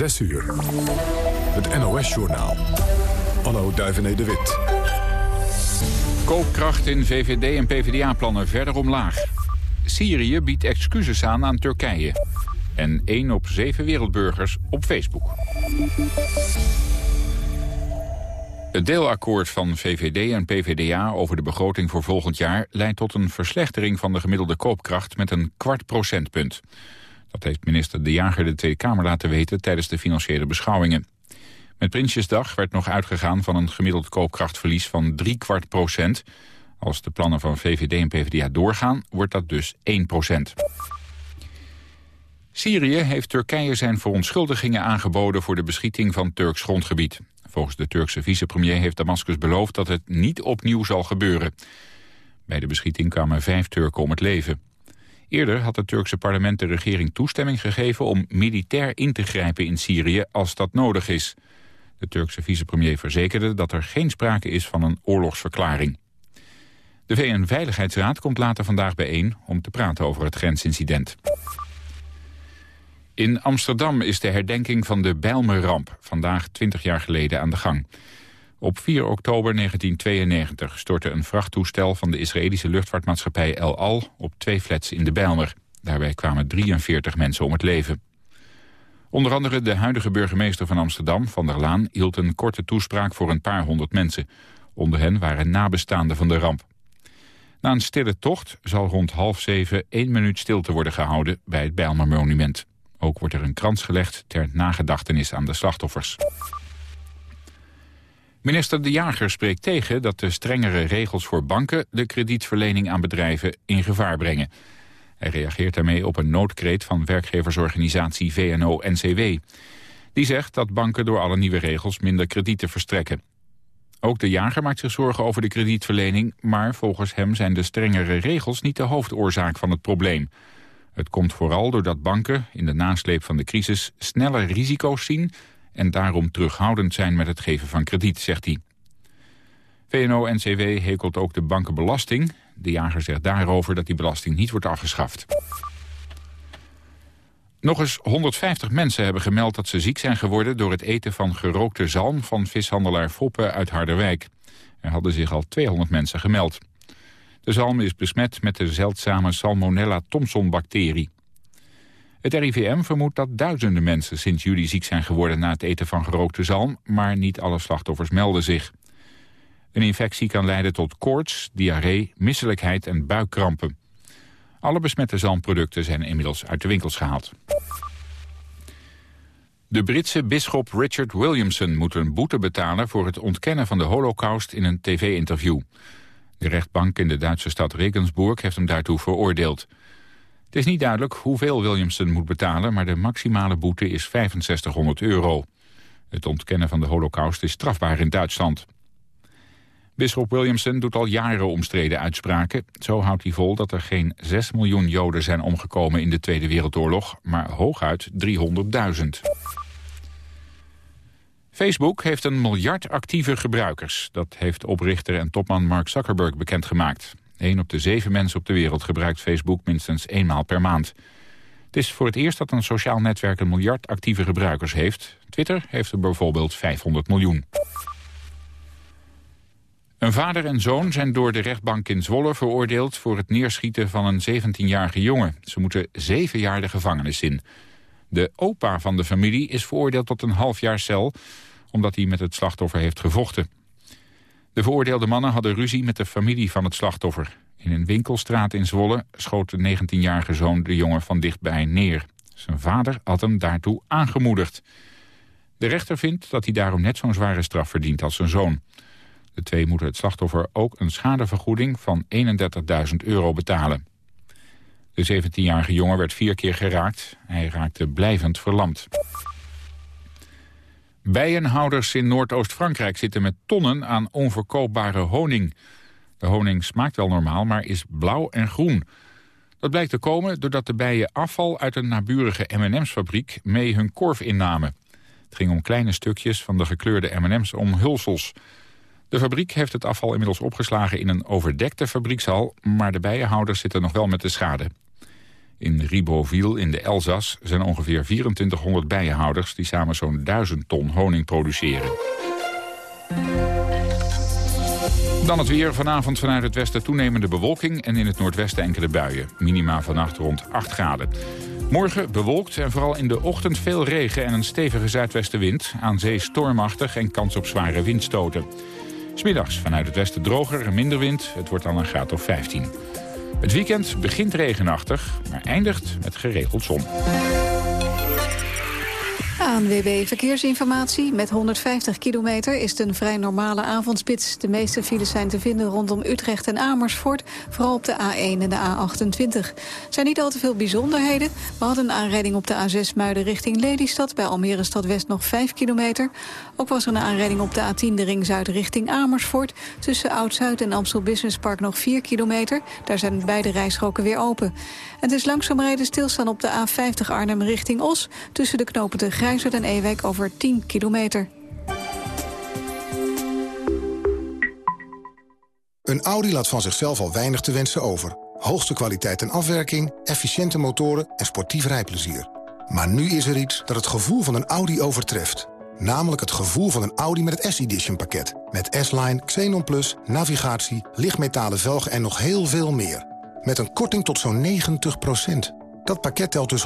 6 uur. Het NOS-journaal. Anno Duivené de Wit. Koopkracht in VVD en PvdA-plannen verder omlaag. Syrië biedt excuses aan aan Turkije. En 1 op 7 wereldburgers op Facebook. Het deelakkoord van VVD en PVDA over de begroting voor volgend jaar... leidt tot een verslechtering van de gemiddelde koopkracht met een kwart procentpunt. Dat heeft minister De Jager de Tweede Kamer laten weten tijdens de financiële beschouwingen. Met Prinsjesdag werd nog uitgegaan van een gemiddeld koopkrachtverlies van drie kwart procent. Als de plannen van VVD en PvdA doorgaan, wordt dat dus 1 procent. Syrië heeft Turkije zijn verontschuldigingen aangeboden voor de beschieting van Turks grondgebied. Volgens de Turkse vicepremier heeft Damascus beloofd dat het niet opnieuw zal gebeuren. Bij de beschieting kwamen vijf Turken om het leven. Eerder had het Turkse parlement de regering toestemming gegeven om militair in te grijpen in Syrië als dat nodig is. De Turkse vicepremier verzekerde dat er geen sprake is van een oorlogsverklaring. De VN-veiligheidsraad komt later vandaag bijeen om te praten over het grensincident. In Amsterdam is de herdenking van de Bijlmerramp vandaag 20 jaar geleden aan de gang. Op 4 oktober 1992 stortte een vrachttoestel van de Israëlische luchtvaartmaatschappij El Al op twee flats in de Bijlmer. Daarbij kwamen 43 mensen om het leven. Onder andere de huidige burgemeester van Amsterdam, Van der Laan, hield een korte toespraak voor een paar honderd mensen. Onder hen waren nabestaanden van de ramp. Na een stille tocht zal rond half zeven één minuut stilte worden gehouden bij het Bijlmer-monument. Ook wordt er een krans gelegd ter nagedachtenis aan de slachtoffers. Minister De Jager spreekt tegen dat de strengere regels voor banken... de kredietverlening aan bedrijven in gevaar brengen. Hij reageert daarmee op een noodkreet van werkgeversorganisatie VNO-NCW. Die zegt dat banken door alle nieuwe regels minder kredieten verstrekken. Ook de jager maakt zich zorgen over de kredietverlening... maar volgens hem zijn de strengere regels niet de hoofdoorzaak van het probleem. Het komt vooral doordat banken in de nasleep van de crisis... sneller risico's zien en daarom terughoudend zijn met het geven van krediet, zegt hij. VNO-NCW hekelt ook de bankenbelasting. De jager zegt daarover dat die belasting niet wordt afgeschaft. Nog eens 150 mensen hebben gemeld dat ze ziek zijn geworden... door het eten van gerookte zalm van vishandelaar Foppe uit Harderwijk. Er hadden zich al 200 mensen gemeld. De zalm is besmet met de zeldzame Salmonella Thomson-bacterie. Het RIVM vermoedt dat duizenden mensen sinds juli ziek zijn geworden... na het eten van gerookte zalm, maar niet alle slachtoffers melden zich. Een infectie kan leiden tot koorts, diarree, misselijkheid en buikkrampen. Alle besmette zalmproducten zijn inmiddels uit de winkels gehaald. De Britse bisschop Richard Williamson moet een boete betalen... voor het ontkennen van de holocaust in een tv-interview. De rechtbank in de Duitse stad Regensburg heeft hem daartoe veroordeeld. Het is niet duidelijk hoeveel Williamson moet betalen... maar de maximale boete is 6500 euro. Het ontkennen van de holocaust is strafbaar in Duitsland. Bisschop Williamson doet al jaren omstreden uitspraken. Zo houdt hij vol dat er geen 6 miljoen Joden zijn omgekomen in de Tweede Wereldoorlog, maar hooguit 300.000. Facebook heeft een miljard actieve gebruikers. Dat heeft oprichter en topman Mark Zuckerberg bekendgemaakt. Een op de zeven mensen op de wereld gebruikt Facebook minstens eenmaal per maand. Het is voor het eerst dat een sociaal netwerk een miljard actieve gebruikers heeft. Twitter heeft er bijvoorbeeld 500 miljoen. Een vader en zoon zijn door de rechtbank in Zwolle veroordeeld... voor het neerschieten van een 17-jarige jongen. Ze moeten zeven jaar de gevangenis in. De opa van de familie is veroordeeld tot een half jaar cel... omdat hij met het slachtoffer heeft gevochten. De veroordeelde mannen hadden ruzie met de familie van het slachtoffer. In een winkelstraat in Zwolle schoot de 19-jarige zoon de jongen van dichtbij neer. Zijn vader had hem daartoe aangemoedigd. De rechter vindt dat hij daarom net zo'n zware straf verdient als zijn zoon. De twee moeten het slachtoffer ook een schadevergoeding van 31.000 euro betalen. De 17-jarige jongen werd vier keer geraakt. Hij raakte blijvend verlamd. Bijenhouders in Noordoost-Frankrijk zitten met tonnen aan onverkoopbare honing. De honing smaakt wel normaal, maar is blauw en groen. Dat blijkt te komen doordat de bijen afval uit een naburige M&M's-fabriek mee hun korf innamen. Het ging om kleine stukjes van de gekleurde M&M's omhulsels. De fabriek heeft het afval inmiddels opgeslagen in een overdekte fabriekshal... maar de bijenhouders zitten nog wel met de schade. In Ribeauville in de Elzas zijn ongeveer 2400 bijenhouders... die samen zo'n 1000 ton honing produceren. Dan het weer. Vanavond vanuit het westen toenemende bewolking... en in het noordwesten enkele buien. Minima vannacht rond 8 graden. Morgen bewolkt en vooral in de ochtend veel regen en een stevige zuidwestenwind. Aan zee stormachtig en kans op zware windstoten. Smiddags vanuit het westen droger en minder wind. Het wordt dan een graad of 15. Het weekend begint regenachtig, maar eindigt met geregeld zon. ANWB Verkeersinformatie. Met 150 kilometer is het een vrij normale avondspits. De meeste files zijn te vinden rondom Utrecht en Amersfoort. Vooral op de A1 en de A28. Er zijn niet al te veel bijzonderheden. We hadden een aanrijding op de A6 Muiden richting Lelystad. Bij Almere Stad West nog 5 kilometer. Ook was er een aanrijding op de A10 de ring Zuid richting Amersfoort. Tussen Oud-Zuid en Amstel Business Park nog 4 kilometer. Daar zijn beide rijstroken weer open. Het is langzaam rijden stilstaan op de A50 Arnhem richting Os. Tussen de knopen de Grijzert en Ewijk over 10 kilometer. Een Audi laat van zichzelf al weinig te wensen over. Hoogste kwaliteit en afwerking, efficiënte motoren en sportief rijplezier. Maar nu is er iets dat het gevoel van een Audi overtreft. Namelijk het gevoel van een Audi met het S-Edition pakket. Met S-Line, Xenon Plus, navigatie, lichtmetalen velgen en nog heel veel meer. Met een korting tot zo'n 90 Dat pakket telt dus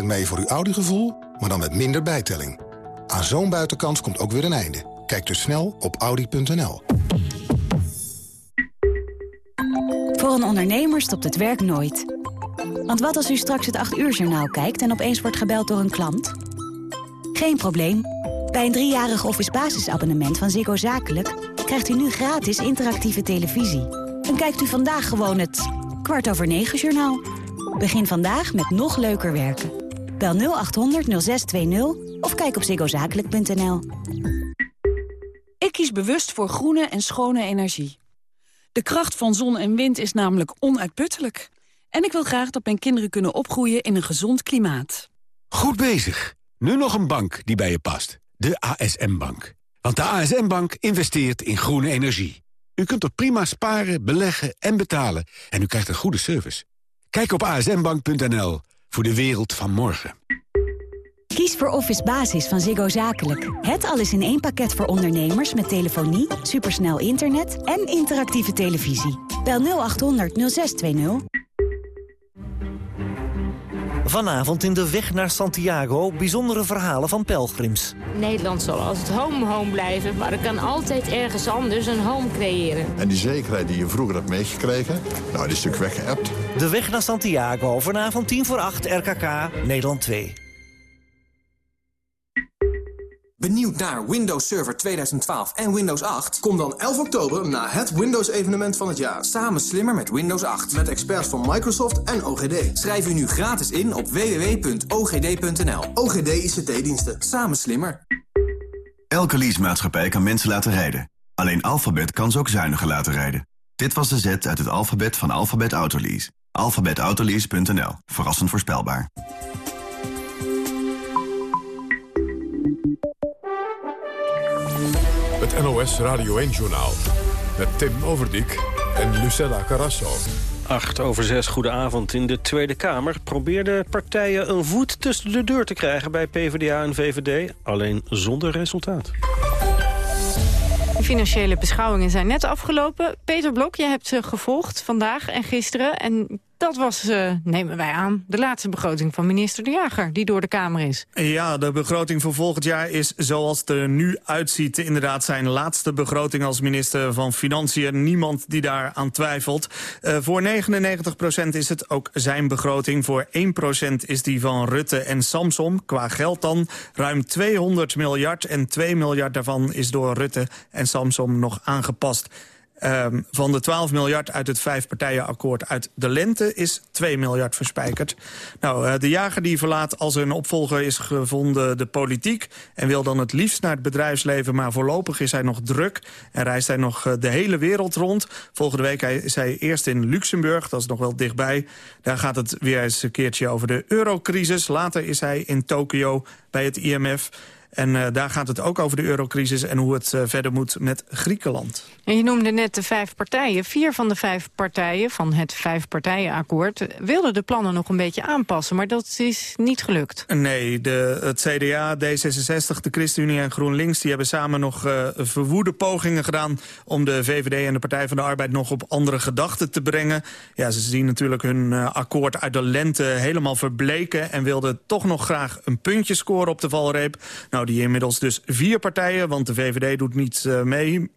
100% mee voor uw Audi-gevoel, maar dan met minder bijtelling. Aan zo'n buitenkans komt ook weer een einde. Kijk dus snel op audi.nl. Voor een ondernemer stopt het werk nooit. Want wat als u straks het 8 uur journaal kijkt en opeens wordt gebeld door een klant? Geen probleem. Bij een driejarig office basisabonnement van Ziggo Zakelijk... krijgt u nu gratis interactieve televisie. En kijkt u vandaag gewoon het kwart over negen journaal. Begin vandaag met nog leuker werken. Bel 0800 0620 of kijk op ziggozakelijk.nl. Ik kies bewust voor groene en schone energie. De kracht van zon en wind is namelijk onuitputtelijk. En ik wil graag dat mijn kinderen kunnen opgroeien in een gezond klimaat. Goed bezig. Nu nog een bank die bij je past. De ASM-bank. Want de ASM-bank investeert in groene energie. U kunt er prima sparen, beleggen en betalen. En u krijgt een goede service. Kijk op asmbank.nl voor de wereld van morgen. Kies voor Office Basis van Ziggo Zakelijk. Het alles in één pakket voor ondernemers met telefonie, supersnel internet en interactieve televisie. Bel 0800 0620. Vanavond in de weg naar Santiago bijzondere verhalen van pelgrims. Nederland zal altijd home home blijven, maar er kan altijd ergens anders een home creëren. En die zekerheid die je vroeger hebt meegekregen, nou die is natuurlijk weggeëpt. De weg naar Santiago, vanavond 10 voor 8 RKK, Nederland 2. Benieuwd naar Windows Server 2012 en Windows 8? Kom dan 11 oktober naar het Windows-evenement van het jaar. Samen slimmer met Windows 8. Met experts van Microsoft en OGD. Schrijf u nu gratis in op www.ogd.nl. OGD ICT-diensten. Samen slimmer. Elke leasemaatschappij kan mensen laten rijden. Alleen Alphabet kan ze ook zuiniger laten rijden. Dit was de zet uit het alfabet van Alphabet Autolease. Alphabetautolease.nl. Verrassend voorspelbaar. Het NOS Radio 1-journaal. Met Tim Overdijk en Lucella Carrasso. 8 over 6, goedenavond. In de Tweede Kamer probeerden partijen een voet tussen de deur te krijgen... bij PvdA en VVD, alleen zonder resultaat. De financiële beschouwingen zijn net afgelopen. Peter Blok, je hebt ze gevolgd vandaag en gisteren. En dat was, uh, nemen wij aan, de laatste begroting van minister De Jager... die door de Kamer is. Ja, de begroting voor volgend jaar is zoals het er nu uitziet... inderdaad zijn laatste begroting als minister van Financiën. Niemand die daar aan twijfelt. Uh, voor 99% is het ook zijn begroting. Voor 1% is die van Rutte en Samsom. Qua geld dan ruim 200 miljard. En 2 miljard daarvan is door Rutte en Samsom nog aangepast. Um, van de 12 miljard uit het vijfpartijenakkoord uit de lente is 2 miljard verspijkerd. Nou, uh, de jager die verlaat als een opvolger is gevonden de politiek... en wil dan het liefst naar het bedrijfsleven, maar voorlopig is hij nog druk... en reist hij nog uh, de hele wereld rond. Volgende week is hij eerst in Luxemburg, dat is nog wel dichtbij. Daar gaat het weer eens een keertje over de eurocrisis. Later is hij in Tokio bij het IMF... En daar gaat het ook over de eurocrisis en hoe het verder moet met Griekenland. En je noemde net de vijf partijen. Vier van de vijf partijen van het vijfpartijenakkoord... wilden de plannen nog een beetje aanpassen, maar dat is niet gelukt. Nee, de, het CDA, D66, de ChristenUnie en GroenLinks... die hebben samen nog uh, verwoede pogingen gedaan... om de VVD en de Partij van de Arbeid nog op andere gedachten te brengen. Ja, ze zien natuurlijk hun akkoord uit de lente helemaal verbleken... en wilden toch nog graag een puntje scoren op de valreep. Nou, die inmiddels dus vier partijen, want de VVD doet niet uh, mee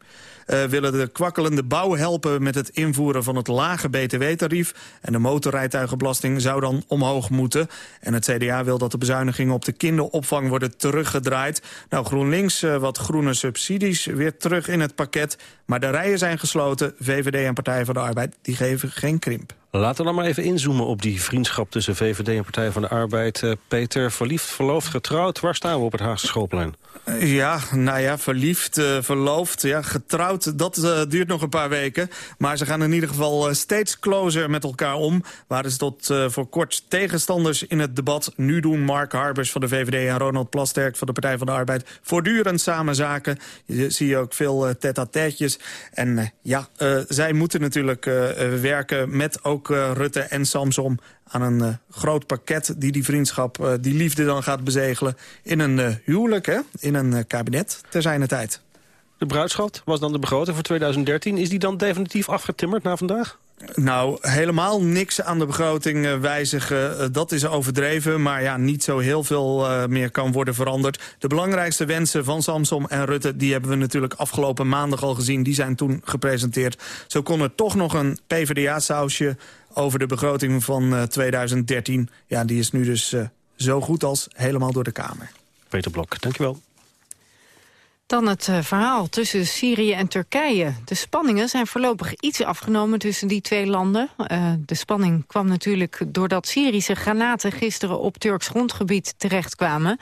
uh, willen de kwakkelende bouw helpen met het invoeren van het lage btw-tarief. En de motorrijtuigenbelasting zou dan omhoog moeten. En het CDA wil dat de bezuinigingen op de kinderopvang worden teruggedraaid. Nou, GroenLinks uh, wat groene subsidies weer terug in het pakket. Maar de rijen zijn gesloten. VVD en Partij van de Arbeid die geven geen krimp. Laten we dan maar even inzoomen op die vriendschap tussen VVD en Partij van de Arbeid. Uh, Peter, verliefd, verloofd, getrouwd. Waar staan we op het Haagse schoolplein? Ja, nou ja, verliefd, uh, verloofd, ja, getrouwd, dat uh, duurt nog een paar weken. Maar ze gaan in ieder geval uh, steeds closer met elkaar om. Waren ze tot voor kort tegenstanders in het debat. Nu doen Mark Harbers van de VVD en Ronald Plasterk van de Partij van de Arbeid... voortdurend samen zaken. Je zie ook veel tête-à-têtjes. En ja, zij moeten natuurlijk werken met ook Rutte en Samsom aan een uh, groot pakket die die vriendschap, uh, die liefde dan gaat bezegelen... in een uh, huwelijk, hè? in een kabinet, ter zijne tijd. De bruidschat was dan de begroting voor 2013. Is die dan definitief afgetimmerd na vandaag? Nou, helemaal niks aan de begroting wijzigen. dat is overdreven, maar ja, niet zo heel veel meer kan worden veranderd. De belangrijkste wensen van Samsom en Rutte... die hebben we natuurlijk afgelopen maandag al gezien. Die zijn toen gepresenteerd. Zo kon er toch nog een PvdA-sausje over de begroting van uh, 2013. Ja, die is nu dus uh, zo goed als helemaal door de Kamer. Peter Blok, dankjewel. Dan het uh, verhaal tussen Syrië en Turkije. De spanningen zijn voorlopig iets afgenomen tussen die twee landen. Uh, de spanning kwam natuurlijk doordat Syrische granaten gisteren op Turks grondgebied terechtkwamen.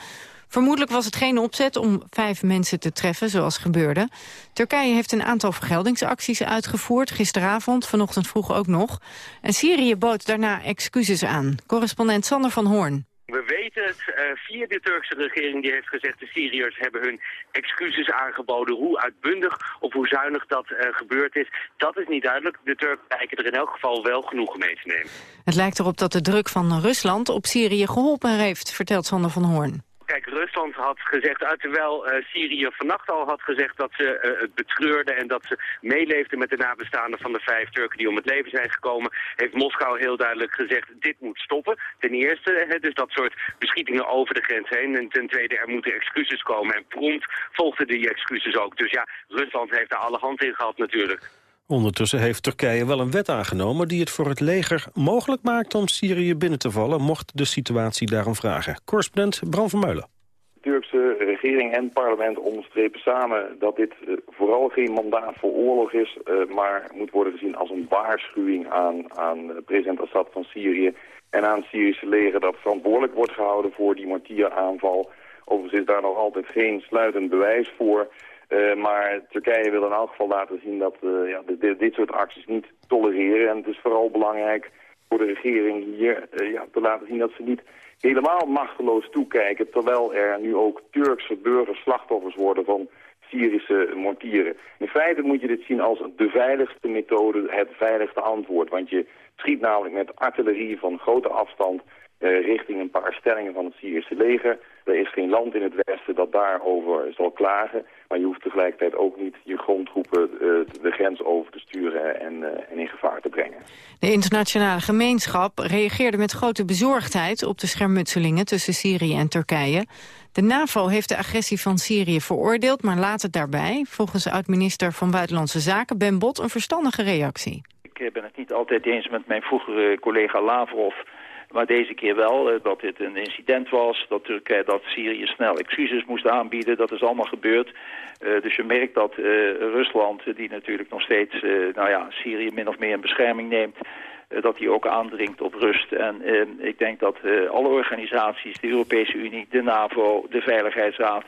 Vermoedelijk was het geen opzet om vijf mensen te treffen, zoals gebeurde. Turkije heeft een aantal vergeldingsacties uitgevoerd, gisteravond, vanochtend vroeg ook nog. En Syrië bood daarna excuses aan. Correspondent Sander van Hoorn. We weten het uh, via de Turkse regering die heeft gezegd... de Syriërs hebben hun excuses aangeboden. Hoe uitbundig of hoe zuinig dat uh, gebeurd is, dat is niet duidelijk. De Turken lijken er in elk geval wel genoegen mee te nemen. Het lijkt erop dat de druk van Rusland op Syrië geholpen heeft, vertelt Sander van Hoorn. Kijk, Rusland had gezegd, uh, terwijl uh, Syrië vannacht al had gezegd dat ze uh, het betreurde en dat ze meeleefden met de nabestaanden van de vijf Turken die om het leven zijn gekomen, heeft Moskou heel duidelijk gezegd, dit moet stoppen. Ten eerste, hè, dus dat soort beschietingen over de grens heen. En ten tweede, er moeten excuses komen. En prompt volgden die excuses ook. Dus ja, Rusland heeft daar alle hand in gehad natuurlijk. Ondertussen heeft Turkije wel een wet aangenomen die het voor het leger mogelijk maakt om Syrië binnen te vallen, mocht de situatie daarom vragen. Correspondent Bram van Meulen. De Turkse regering en parlement onderstrepen samen dat dit uh, vooral geen mandaat voor oorlog is, uh, maar moet worden gezien als een waarschuwing aan, aan president Assad van Syrië en aan het Syrische leger dat verantwoordelijk wordt gehouden voor die mortieraanval. Overigens is daar nog altijd geen sluitend bewijs voor. Uh, maar Turkije wil in elk geval laten zien dat uh, ja, dit, dit, soort acties niet tolereren. En het is vooral belangrijk voor de regering hier uh, ja, te laten zien dat ze niet helemaal machteloos toekijken... terwijl er nu ook Turkse burgers slachtoffers worden van Syrische mortieren. In feite moet je dit zien als de veiligste methode, het veiligste antwoord. Want je schiet namelijk met artillerie van grote afstand richting een paar stellingen van het Syrische leger. Er is geen land in het Westen dat daarover zal klagen. Maar je hoeft tegelijkertijd ook niet je grondtroepen uh, de grens over te sturen en, uh, en in gevaar te brengen. De internationale gemeenschap reageerde met grote bezorgdheid op de schermutselingen tussen Syrië en Turkije. De NAVO heeft de agressie van Syrië veroordeeld, maar laat het daarbij. Volgens oud-minister van Buitenlandse Zaken Ben Bot een verstandige reactie. Ik ben het niet altijd eens met mijn vroegere collega Lavrov maar deze keer wel, uh, dat dit een incident was, dat, Turkije, dat Syrië snel excuses moest aanbieden. Dat is allemaal gebeurd. Uh, dus je merkt dat uh, Rusland, die natuurlijk nog steeds nou ja, Syrië min of meer in bescherming neemt... dat die ook aandringt op rust. En ik denk dat alle organisaties, de Europese Unie, de NAVO, de Veiligheidsraad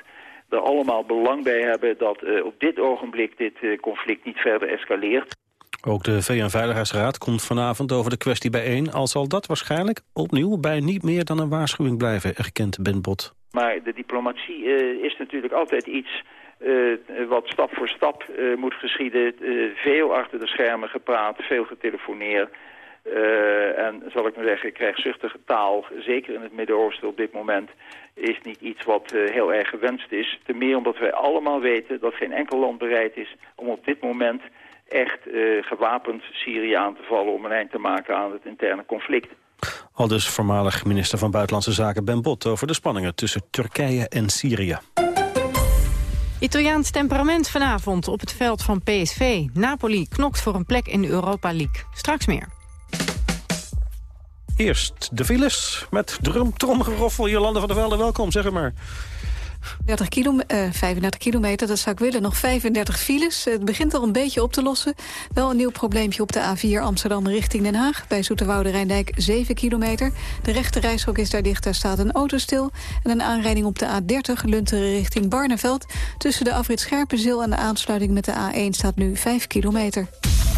er allemaal belang bij hebben dat op dit ogenblik dit conflict niet verder escaleert. Ook de VN-veiligheidsraad komt vanavond over de kwestie bijeen... al zal dat waarschijnlijk opnieuw bij niet meer dan een waarschuwing blijven, erkent Ben Bot. Maar de diplomatie is natuurlijk altijd iets wat stap voor stap moet geschieden. veel achter de schermen gepraat, veel getelefoneerd. En zal ik maar zeggen, krijgzuchtige taal, zeker in het Midden-Oosten op dit moment, is niet iets wat heel erg gewenst is. Ten meer omdat wij allemaal weten dat geen enkel land bereid is om op dit moment echt uh, gewapend Syrië aan te vallen om een eind te maken aan het interne conflict. Al dus voormalig minister van Buitenlandse Zaken Ben Bot over de spanningen tussen Turkije en Syrië. Italiaans temperament vanavond op het veld van PSV. Napoli knokt voor een plek in de Europa League. Straks meer. Eerst de files met drum, tromgeroffel. Jolanda van der Velde, welkom, zeg maar. 30 kilo, uh, 35 kilometer, dat zou ik willen. Nog 35 files. Het begint al een beetje op te lossen. Wel een nieuw probleempje op de A4 Amsterdam richting Den Haag. Bij Zoeterwoude Rijndijk 7 kilometer. De rechte is daar dicht, daar staat een auto stil. En een aanrijding op de A30 Lunteren richting Barneveld. Tussen de afrit Scherpenzeel en de aansluiting met de A1 staat nu 5 kilometer.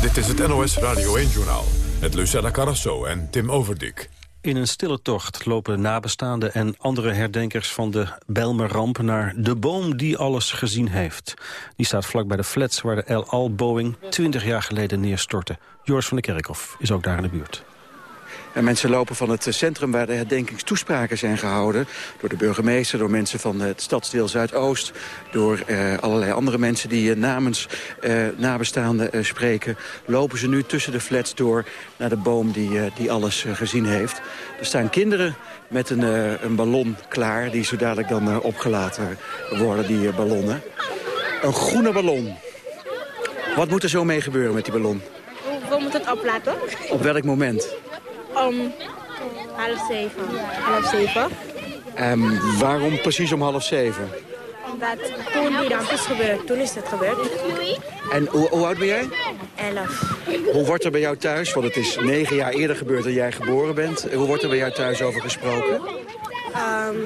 Dit is het NOS Radio 1-journaal. Met Lucella Carrasso en Tim Overdik. In een stille tocht lopen nabestaanden en andere herdenkers van de Bijlmerramp naar de boom die alles gezien heeft. Die staat vlak bij de flats waar de El Al Boeing 20 jaar geleden neerstortte. Joris van der Kerkhof is ook daar in de buurt. En mensen lopen van het centrum waar de herdenkingstoespraken zijn gehouden... door de burgemeester, door mensen van het stadsdeel Zuidoost... door eh, allerlei andere mensen die uh, namens uh, nabestaanden uh, spreken... lopen ze nu tussen de flats door naar de boom die, die alles gezien heeft. Er staan kinderen met een, een ballon klaar... die zo dadelijk dan opgelaten worden, die ballonnen. Een groene ballon. Wat moet er zo mee gebeuren met die ballon? We moeten het oplaten. Op welk moment? Om half zeven. Half zeven. En waarom precies om half zeven? Omdat toen die ramp is gebeurd, toen is het gebeurd. En hoe, hoe oud ben jij? Elf. Hoe wordt er bij jou thuis, want het is negen jaar eerder gebeurd dan jij geboren bent. Hoe wordt er bij jou thuis over gesproken? Um,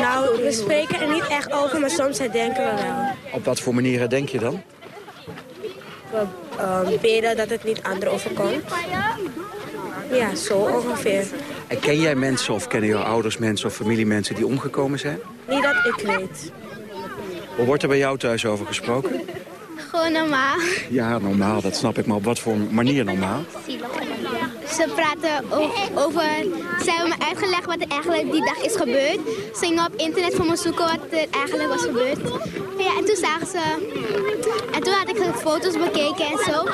nou, we spreken er niet echt over, maar soms denken we wel. Op wat voor manier denk je dan? We um, bidden dat het niet anderen overkomt. Ja, zo ongeveer. En ken jij mensen of kennen jouw ouders mensen of familiemensen die omgekomen zijn? Niet dat ik weet. Hoe wordt er bij jou thuis over gesproken? Gewoon normaal. Ja, normaal, dat snap ik. Maar op wat voor manier normaal? Ze praten over... Ze hebben me uitgelegd wat er eigenlijk die dag is gebeurd. Ze gingen op internet voor me zoeken wat er eigenlijk was gebeurd. Ja, en toen zagen ze... En toen had ik foto's bekeken en zo.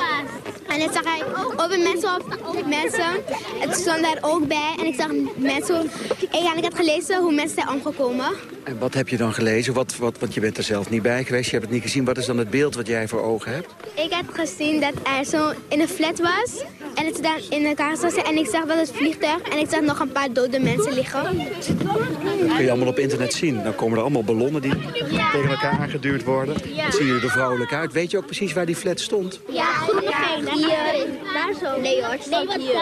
En dan zag ik over mensen op mensen. Het stond daar ook bij. En ik zag mensen... Ik had gelezen hoe mensen zijn omgekomen. En wat heb je dan gelezen? Wat, wat, want je bent er zelf niet bij geweest. Je hebt het niet gezien. Wat is dan het beeld wat jij voor ogen hebt? Ik heb gezien dat er zo in een flat was. En het dan in elkaar zat. En ik zag dat het vliegtuig. En ik zag nog een paar dode mensen liggen. Dat kun je allemaal op internet zien. Dan komen er allemaal ballonnen die tegen elkaar aangeduwd worden. Ja. Dan zie je er vrolijk uit. Weet je ook precies waar die flat stond? Ja, groene Hier. Daar zo. Nee hoor, nee, hier.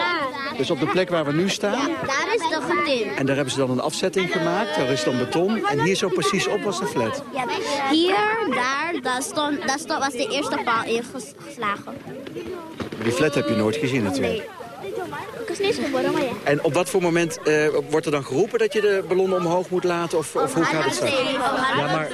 Dus op de plek waar we nu staan? Ja, daar is de getin. En daar hebben ze dan een afzetting gemaakt. Daar is dan beton. En hier zo precies op was de flat? Ja, hier, daar, daar, stond, daar stond, was de eerste paal ingeslagen. Die flat heb je nooit gezien natuurlijk? Nee. Ik was niet geboren, maar ja. En op wat voor moment uh, wordt er dan geroepen dat je de ballon omhoog moet laten? Of, of hoe gaat het straks? Ja, maar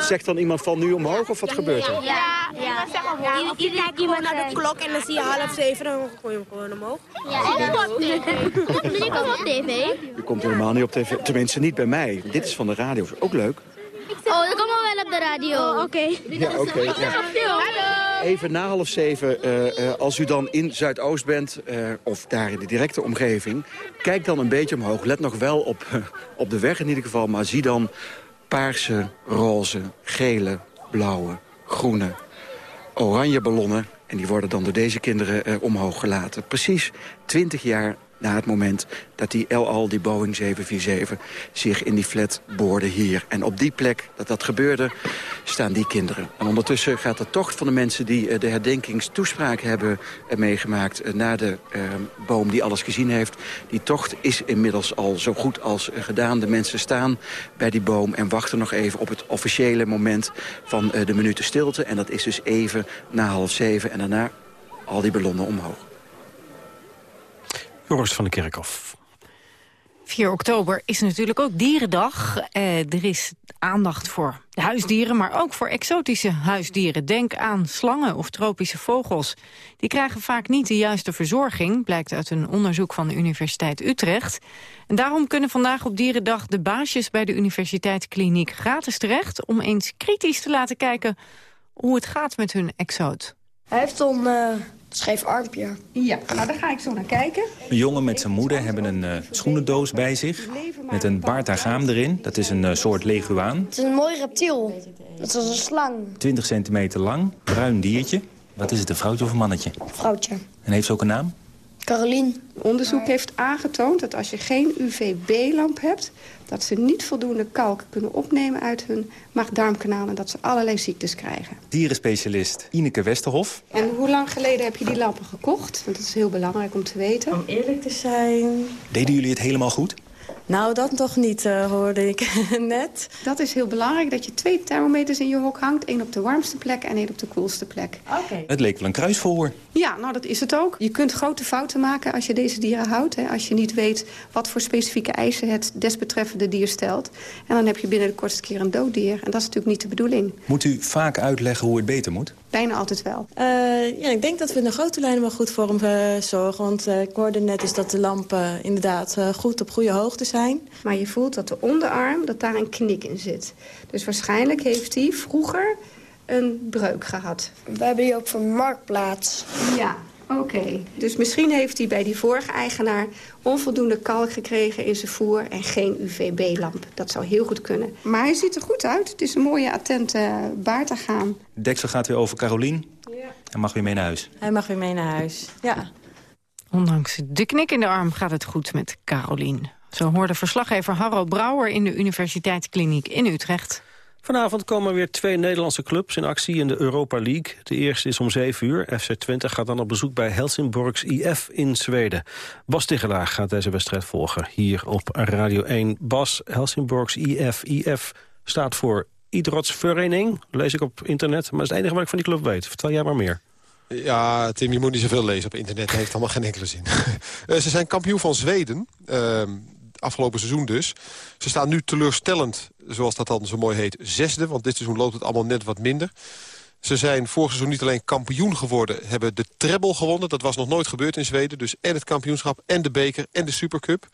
zegt dan iemand van nu omhoog of wat gebeurt er? Ja, ja. ja. ja je kijkt gewoon naar de klok en dan zie je half zeven en dan gooi je hem gewoon omhoog. Ja, ik kom op tv. Je komt helemaal niet op tv, tenminste niet bij mij. Dit is van de radio, ook leuk. Oh, dan komen wel op de radio. Oh, oké. Okay. Ja, oké. Okay, ja. Hallo. Even na half zeven, uh, uh, als u dan in Zuidoost bent, uh, of daar in de directe omgeving... kijk dan een beetje omhoog. Let nog wel op, op de weg in ieder geval, maar zie dan paarse, roze, gele, blauwe, groene, oranje ballonnen. En die worden dan door deze kinderen omhoog gelaten. Precies 20 jaar na het moment dat die El Al, die Boeing 747, zich in die flat boorde hier. En op die plek dat dat gebeurde, staan die kinderen. En ondertussen gaat de tocht van de mensen die uh, de herdenkingstoespraak hebben uh, meegemaakt... Uh, naar de boom die alles gezien heeft. Die tocht is inmiddels al zo goed als gedaan. De mensen staan bij die boom en wachten nog even op het officiële moment van de minuten stilte. En dat is dus even na half zeven en daarna al die ballonnen omhoog. Joris van de Kerkhof. 4 oktober is natuurlijk ook Dierendag. Eh, er is aandacht voor de huisdieren, maar ook voor exotische huisdieren. Denk aan slangen of tropische vogels. Die krijgen vaak niet de juiste verzorging, blijkt uit een onderzoek van de Universiteit Utrecht. En daarom kunnen vandaag op Dierendag de baasjes bij de Universiteitskliniek gratis terecht... om eens kritisch te laten kijken hoe het gaat met hun exoot. Hij heeft een uh, scheef armpje. Ja, nou daar ga ik zo naar kijken. Een jongen met zijn moeder hebben een uh, schoenendoos bij zich... met een baardagaam erin. Dat is een uh, soort leguaan. Het is een mooi reptiel. Dat is een slang. 20 centimeter lang, bruin diertje. Wat is het, een vrouwtje of een mannetje? Vrouwtje. En heeft ze ook een naam? Caroline. Onderzoek heeft aangetoond dat als je geen UVB-lamp hebt... dat ze niet voldoende kalk kunnen opnemen uit hun maag-darmkanaal... en dat ze allerlei ziektes krijgen. Dierenspecialist Ineke Westerhof. En hoe lang geleden heb je die lampen gekocht? Want dat is heel belangrijk om te weten. Om eerlijk te zijn... Deden jullie het helemaal goed? Nou, dat toch niet, uh, hoorde ik net. Dat is heel belangrijk, dat je twee thermometers in je hok hangt. één op de warmste plek en één op de koelste plek. Oké. Het leek wel een kruisvoer. Ja, nou dat is het ook. Je kunt grote fouten maken als je deze dieren houdt. Hè, als je niet weet wat voor specifieke eisen het desbetreffende dier stelt. En dan heb je binnen de kortste keer een dood dier. En dat is natuurlijk niet de bedoeling. Moet u vaak uitleggen hoe het beter moet? Bijna altijd wel. Uh, ja, ik denk dat we in de grote lijnen wel goed voor hem uh, zorgen. Want uh, ik hoorde net is dat de lampen inderdaad goed op goede hoogte zijn. Maar je voelt dat de onderarm, dat daar een knik in zit. Dus waarschijnlijk heeft hij vroeger een breuk gehad. We hebben hier ook voor Marktplaats. Ja, oké. Okay. Dus misschien heeft hij bij die vorige eigenaar onvoldoende kalk gekregen in zijn voer... en geen UVB-lamp. Dat zou heel goed kunnen. Maar hij ziet er goed uit. Het is een mooie, attente baardagaam. De deksel gaat weer over Carolien. Ja. Hij mag weer mee naar huis. Hij mag weer mee naar huis, ja. Ondanks de knik in de arm gaat het goed met Carolien. Zo hoorde verslaggever Harro Brouwer in de Universiteitskliniek in Utrecht. Vanavond komen weer twee Nederlandse clubs in actie in de Europa League. De eerste is om 7 uur. FC Twente gaat dan op bezoek bij Helsingborgs IF in Zweden. Bas Tichelaar gaat deze wedstrijd volgen hier op Radio 1. Bas, Helsingborgs IF. IF staat voor Idrottsvereniging, lees ik op internet. Maar is het enige wat ik van die club weet. Vertel jij maar meer. Ja, Tim, je moet niet zoveel lezen op internet. Dat heeft allemaal geen enkele zin. Ze zijn kampioen van Zweden. Uh, afgelopen seizoen dus. Ze staan nu teleurstellend, zoals dat dan zo mooi heet, zesde. Want dit seizoen loopt het allemaal net wat minder. Ze zijn vorig seizoen niet alleen kampioen geworden... hebben de treble gewonnen. Dat was nog nooit gebeurd in Zweden. Dus en het kampioenschap, en de beker, en de supercup.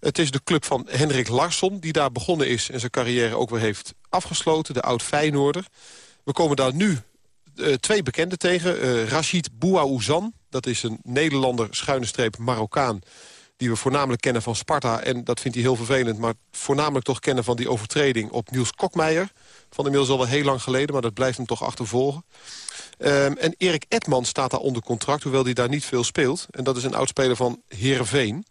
Het is de club van Henrik Larsson, die daar begonnen is... en zijn carrière ook weer heeft afgesloten, de oud-Feyenoorder. We komen daar nu uh, twee bekenden tegen. Uh, Rashid Bouaouzan, dat is een Nederlander, schuine streep Marokkaan die we voornamelijk kennen van Sparta. En dat vindt hij heel vervelend, maar voornamelijk toch kennen van die overtreding op Niels Kokmeijer. Van inmiddels al wel heel lang geleden, maar dat blijft hem toch achtervolgen. Um, en Erik Edman staat daar onder contract, hoewel hij daar niet veel speelt. En dat is een oudspeler van Heerenveen.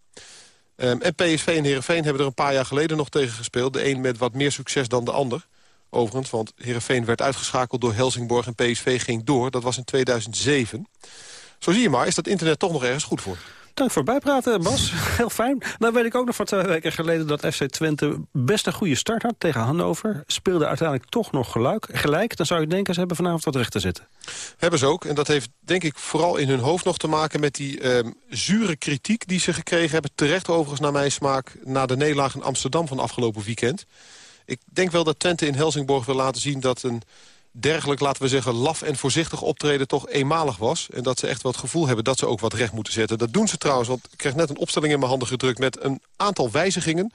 Um, en PSV en Heerenveen hebben er een paar jaar geleden nog tegen gespeeld. De een met wat meer succes dan de ander. Overigens, want Heerenveen werd uitgeschakeld door Helsingborg en PSV ging door. Dat was in 2007. Zo zie je maar, is dat internet toch nog ergens goed voor. Dank voor bijpraten, Bas. Heel fijn. Nou weet ik ook nog van twee weken geleden dat FC Twente best een goede start had tegen Hannover. Speelde uiteindelijk toch nog gelijk. gelijk. Dan zou je denken, ze hebben vanavond wat recht te zitten. Hebben ze ook. En dat heeft denk ik vooral in hun hoofd nog te maken met die um, zure kritiek die ze gekregen hebben. Terecht overigens naar mijn smaak na de nederlaag in Amsterdam van afgelopen weekend. Ik denk wel dat Twente in Helsingborg wil laten zien dat een dergelijk, laten we zeggen, laf en voorzichtig optreden toch eenmalig was. En dat ze echt wat gevoel hebben dat ze ook wat recht moeten zetten. Dat doen ze trouwens, want ik kreeg net een opstelling in mijn handen gedrukt... met een aantal wijzigingen.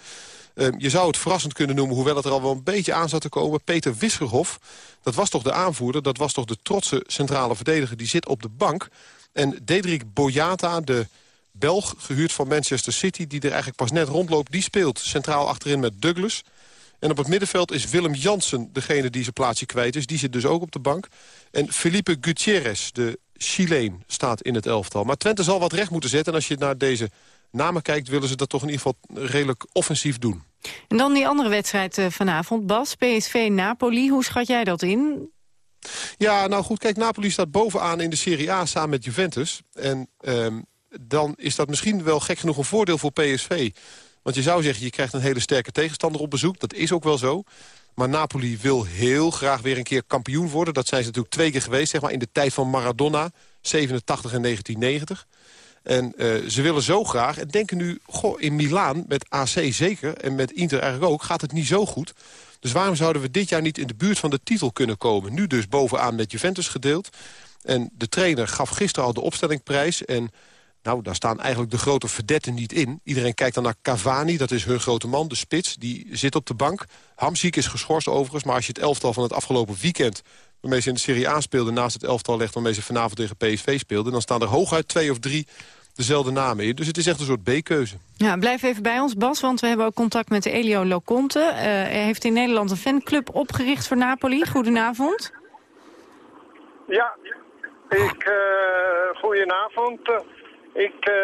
Uh, je zou het verrassend kunnen noemen, hoewel het er al wel een beetje aan zat te komen. Peter Wisgerhof, dat was toch de aanvoerder, dat was toch de trotse centrale verdediger... die zit op de bank. En Dedrick Boyata, de Belg, gehuurd van Manchester City... die er eigenlijk pas net rondloopt, die speelt centraal achterin met Douglas... En op het middenveld is Willem Jansen degene die zijn plaatsje kwijt is. Die zit dus ook op de bank. En Felipe Gutierrez, de Chileen, staat in het elftal. Maar Twente zal wat recht moeten zetten. En als je naar deze namen kijkt, willen ze dat toch in ieder geval redelijk offensief doen. En dan die andere wedstrijd uh, vanavond. Bas, PSV-Napoli, hoe schat jij dat in? Ja, nou goed, kijk, Napoli staat bovenaan in de Serie A samen met Juventus. En um, dan is dat misschien wel gek genoeg een voordeel voor PSV. Want je zou zeggen, je krijgt een hele sterke tegenstander op bezoek. Dat is ook wel zo. Maar Napoli wil heel graag weer een keer kampioen worden. Dat zijn ze natuurlijk twee keer geweest, zeg maar, in de tijd van Maradona. 87 en 1990. En uh, ze willen zo graag en denken nu... goh, in Milaan met AC zeker en met Inter eigenlijk ook... gaat het niet zo goed. Dus waarom zouden we dit jaar niet in de buurt van de titel kunnen komen? Nu dus bovenaan met Juventus gedeeld. En de trainer gaf gisteren al de opstellingprijs... en nou, daar staan eigenlijk de grote verdetten niet in. Iedereen kijkt dan naar Cavani, dat is hun grote man, de spits. Die zit op de bank. Hamziek is geschorst overigens, maar als je het elftal van het afgelopen weekend... waarmee ze in de Serie A speelden, naast het elftal legt... waarmee ze vanavond tegen PSV speelden... dan staan er hooguit twee of drie dezelfde namen in. Dus het is echt een soort B-keuze. Ja, blijf even bij ons, Bas, want we hebben ook contact met de Elio Loconte. Uh, hij heeft in Nederland een fanclub opgericht voor Napoli. Goedenavond. Ja, ik, uh, goedenavond. Ik uh,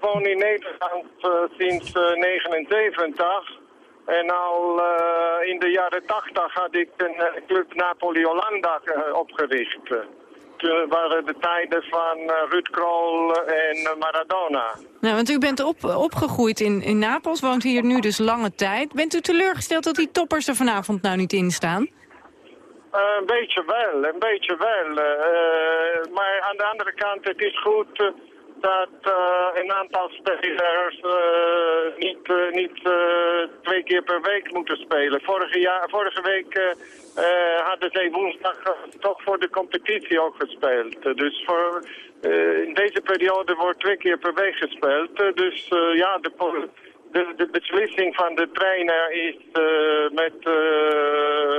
woon in Nederland uh, sinds 1979. Uh, en al in de jaren 80 had ik een club Napoli-Hollanda opgericht. Toen waren de tijden van Ruud Krol en Maradona. Nou, want u bent op, opgegroeid in, in Napels, woont hier nu dus lange tijd. Bent u teleurgesteld dat die toppers er vanavond nou niet in staan? een beetje wel, een beetje wel. maar aan de andere kant, het is goed dat uh, een aantal spelers uh, niet, uh, niet twee keer per week moeten spelen. Vorige, jaar, vorige week hadden zij woensdag toch voor de competitie ook gespeeld. Dus voor, in deze periode wordt twee keer per week gespeeld. dus ja, de, de, de, beslissing van de trainer is met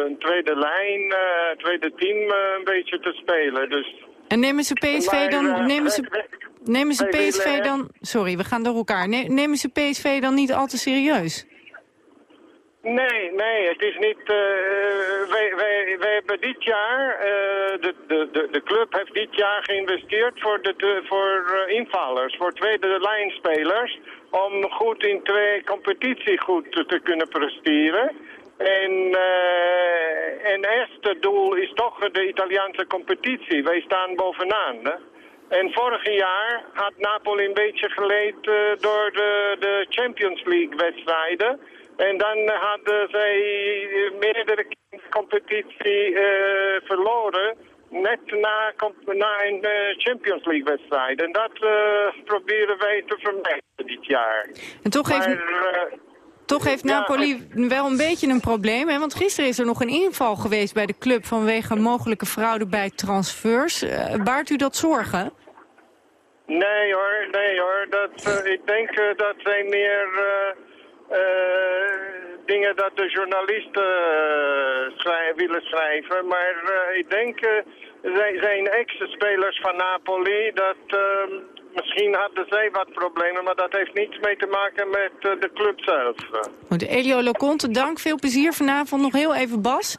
een tweede lijn, tweede team een beetje te spelen. Dus, en nemen ze PSV dan... Nemen ze... Nemen ze PSV dan... Sorry, we gaan door elkaar. Nemen ze PSV dan niet al te serieus? Nee, nee, het is niet... Uh, wij, wij, wij hebben dit jaar... Uh, de, de, de club heeft dit jaar geïnvesteerd voor, de, voor invallers, voor tweede lijnspelers... om goed in twee competitie goed te, te kunnen presteren. En, uh, en het doel is toch de Italiaanse competitie. Wij staan bovenaan, hè? En vorig jaar had Napoli een beetje geleid uh, door de, de Champions League wedstrijden. En dan hadden zij meerdere competitie uh, verloren. Net na, na een uh, Champions League wedstrijd. En dat proberen wij te vermijden dit jaar. En toch heeft... Toch heeft Napoli wel een beetje een probleem. Hè? Want gisteren is er nog een inval geweest bij de club... vanwege mogelijke fraude bij transfers. Baart u dat zorgen? Nee hoor, nee hoor. Dat, uh, ik denk uh, dat zijn meer uh, dingen dat de journalisten willen schrijven. Maar ik denk, zij zijn ex-spelers van Napoli, dat ehm, misschien hadden zij wat problemen, maar dat heeft niets mee te maken met de club zelf. Goed, Elio Loconte, dank. Veel plezier vanavond. Nog heel even Bas.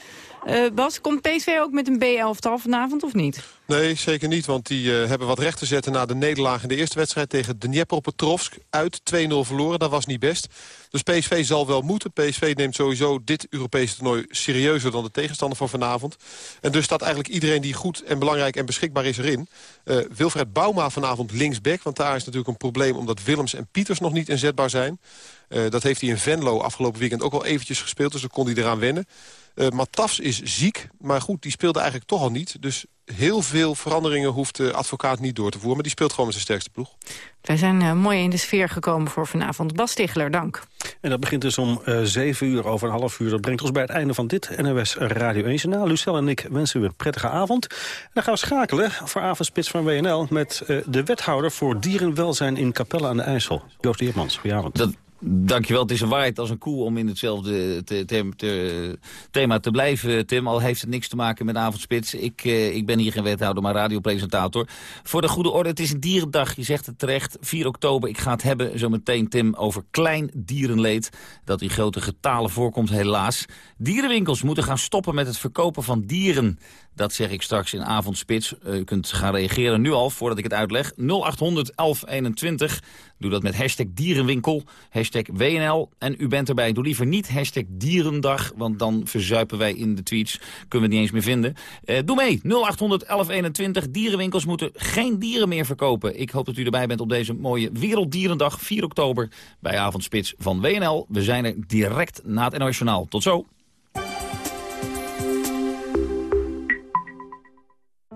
Bas, komt PSV ook met een B-elftal vanavond of niet? Nee, zeker niet, want die uh, hebben wat recht te zetten... na de nederlaag in de eerste wedstrijd tegen Dnepropetrovsk. Uit 2-0 verloren, dat was niet best. Dus PSV zal wel moeten. PSV neemt sowieso dit Europese toernooi serieuzer dan de tegenstander van vanavond. En dus staat eigenlijk iedereen die goed en belangrijk en beschikbaar is erin. Uh, Wilfred Bouma vanavond linksback, want daar is natuurlijk een probleem... omdat Willems en Pieters nog niet inzetbaar zijn. Uh, dat heeft hij in Venlo afgelopen weekend ook al eventjes gespeeld... dus dan kon hij eraan wennen. Uh, Matafs is ziek, maar goed, die speelde eigenlijk toch al niet. Dus heel veel veranderingen hoeft de advocaat niet door te voeren. Maar die speelt gewoon met zijn sterkste ploeg. Wij zijn uh, mooi in de sfeer gekomen voor vanavond. Bas Stigler, dank. En dat begint dus om uh, 7 uur over een half uur. Dat brengt ons bij het einde van dit NOS Radio 1 Journaal. Lucel en ik wensen u een prettige avond. En dan gaan we schakelen voor avondspits van WNL... met uh, de wethouder voor dierenwelzijn in Capelle aan de IJssel. Joost Eermans, goedenavond. Dat Dankjewel, het is een waarheid als een koe om in hetzelfde te, te, te, thema te blijven, Tim. Al heeft het niks te maken met avondspits. Ik, eh, ik ben hier geen wethouder, maar radiopresentator. Voor de goede orde, het is een dierendag. Je zegt het terecht, 4 oktober. Ik ga het hebben zometeen, Tim, over klein dierenleed. Dat in grote getalen voorkomt, helaas. Dierenwinkels moeten gaan stoppen met het verkopen van dieren. Dat zeg ik straks in avondspits. Uh, u kunt gaan reageren nu al, voordat ik het uitleg. 0800 1121. Doe dat met hashtag dierenwinkel, hashtag WNL. En u bent erbij. Doe liever niet hashtag dierendag, want dan verzuipen wij in de tweets. Kunnen we het niet eens meer vinden. Uh, doe mee, 0800 1121. Dierenwinkels moeten geen dieren meer verkopen. Ik hoop dat u erbij bent op deze mooie Werelddierendag, 4 oktober, bij avondspits van WNL. We zijn er direct na het NOS Tot zo.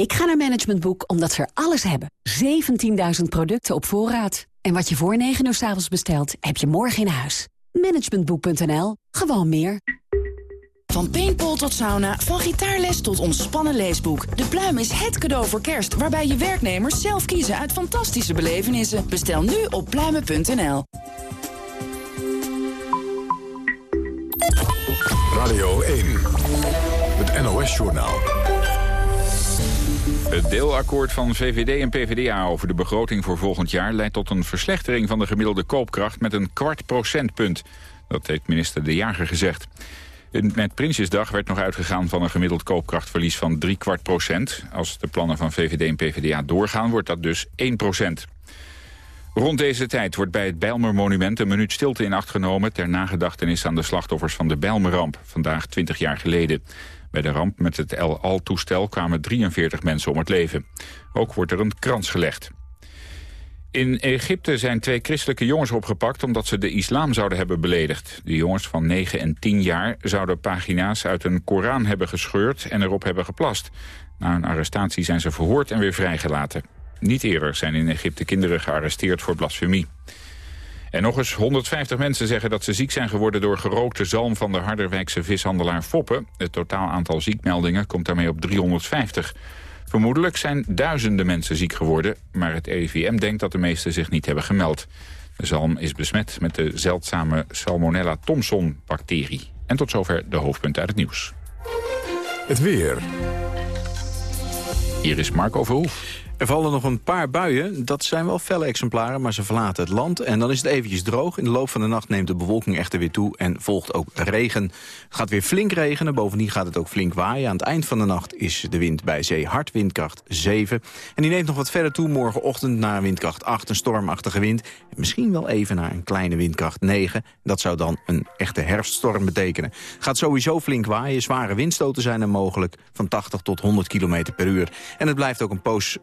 Ik ga naar Management Boek omdat ze er alles hebben. 17.000 producten op voorraad. En wat je voor 9 uur s avonds bestelt, heb je morgen in huis. Managementboek.nl. Gewoon meer. Van paintball tot sauna, van gitaarles tot ontspannen leesboek. De Pluim is het cadeau voor kerst, waarbij je werknemers zelf kiezen uit fantastische belevenissen. Bestel nu op pluimen.nl. Radio 1, het NOS-journaal. Het deelakkoord van VVD en PvdA over de begroting voor volgend jaar... leidt tot een verslechtering van de gemiddelde koopkracht met een kwart procentpunt. Dat heeft minister De Jager gezegd. Met Prinsjesdag werd nog uitgegaan van een gemiddeld koopkrachtverlies van drie kwart procent. Als de plannen van VVD en PvdA doorgaan, wordt dat dus 1 procent. Rond deze tijd wordt bij het Bijlmer-monument een minuut stilte in acht genomen... ter nagedachtenis aan de slachtoffers van de Bijlmerramp, vandaag 20 jaar geleden. Bij de ramp met het El Al-toestel kwamen 43 mensen om het leven. Ook wordt er een krans gelegd. In Egypte zijn twee christelijke jongens opgepakt omdat ze de islam zouden hebben beledigd. De jongens van 9 en 10 jaar zouden pagina's uit een Koran hebben gescheurd en erop hebben geplast. Na een arrestatie zijn ze verhoord en weer vrijgelaten. Niet eerder zijn in Egypte kinderen gearresteerd voor blasfemie. En nog eens 150 mensen zeggen dat ze ziek zijn geworden... door gerookte zalm van de Harderwijkse vishandelaar Foppen. Het totaal aantal ziekmeldingen komt daarmee op 350. Vermoedelijk zijn duizenden mensen ziek geworden... maar het RIVM denkt dat de meesten zich niet hebben gemeld. De zalm is besmet met de zeldzame Salmonella Thomson-bacterie. En tot zover de hoofdpunten uit het nieuws. Het weer. Hier is Marco Verhoef. Er vallen nog een paar buien. Dat zijn wel felle exemplaren, maar ze verlaten het land. En dan is het eventjes droog. In de loop van de nacht neemt de bewolking echter weer toe en volgt ook regen. Het gaat weer flink regenen. Bovendien gaat het ook flink waaien. Aan het eind van de nacht is de wind bij zee hard, windkracht 7. En die neemt nog wat verder toe morgenochtend naar windkracht 8. Een stormachtige wind. Misschien wel even naar een kleine windkracht 9. Dat zou dan een echte herfststorm betekenen. Gaat sowieso flink waaien. Zware windstoten zijn er mogelijk van 80 tot 100 km per uur. En het blijft ook een poos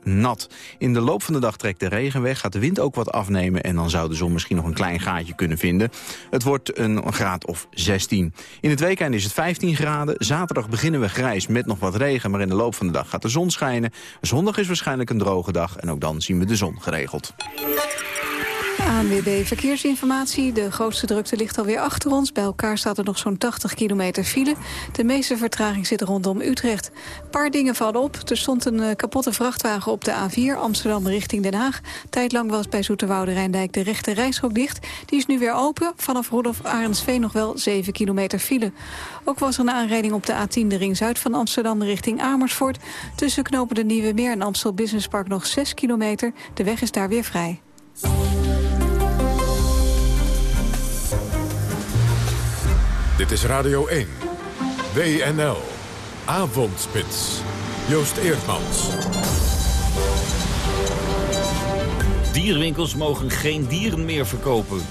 in de loop van de dag trekt de regen weg, gaat de wind ook wat afnemen... en dan zou de zon misschien nog een klein gaatje kunnen vinden. Het wordt een graad of 16. In het weekend is het 15 graden. Zaterdag beginnen we grijs met nog wat regen... maar in de loop van de dag gaat de zon schijnen. Zondag is waarschijnlijk een droge dag en ook dan zien we de zon geregeld. ANWB Verkeersinformatie. De grootste drukte ligt alweer achter ons. Bij elkaar staat er nog zo'n 80 kilometer file. De meeste vertraging zit rondom Utrecht. Een paar dingen vallen op. Er stond een uh, kapotte vrachtwagen op de A4 Amsterdam richting Den Haag. Tijdlang was bij Zoeterwoude Rijndijk de rechte rijstrook dicht. Die is nu weer open. Vanaf Rudolf Arendsveen nog wel 7 kilometer file. Ook was er een aanrijding op de A10 de ring zuid van Amsterdam richting Amersfoort. Tussen knopen de Nieuwe Meer en Amstel Business Park nog 6 kilometer. De weg is daar weer vrij. Dit is Radio 1. WNL. Avondspits. Joost Eerdmans. Dierwinkels mogen geen dieren meer verkopen.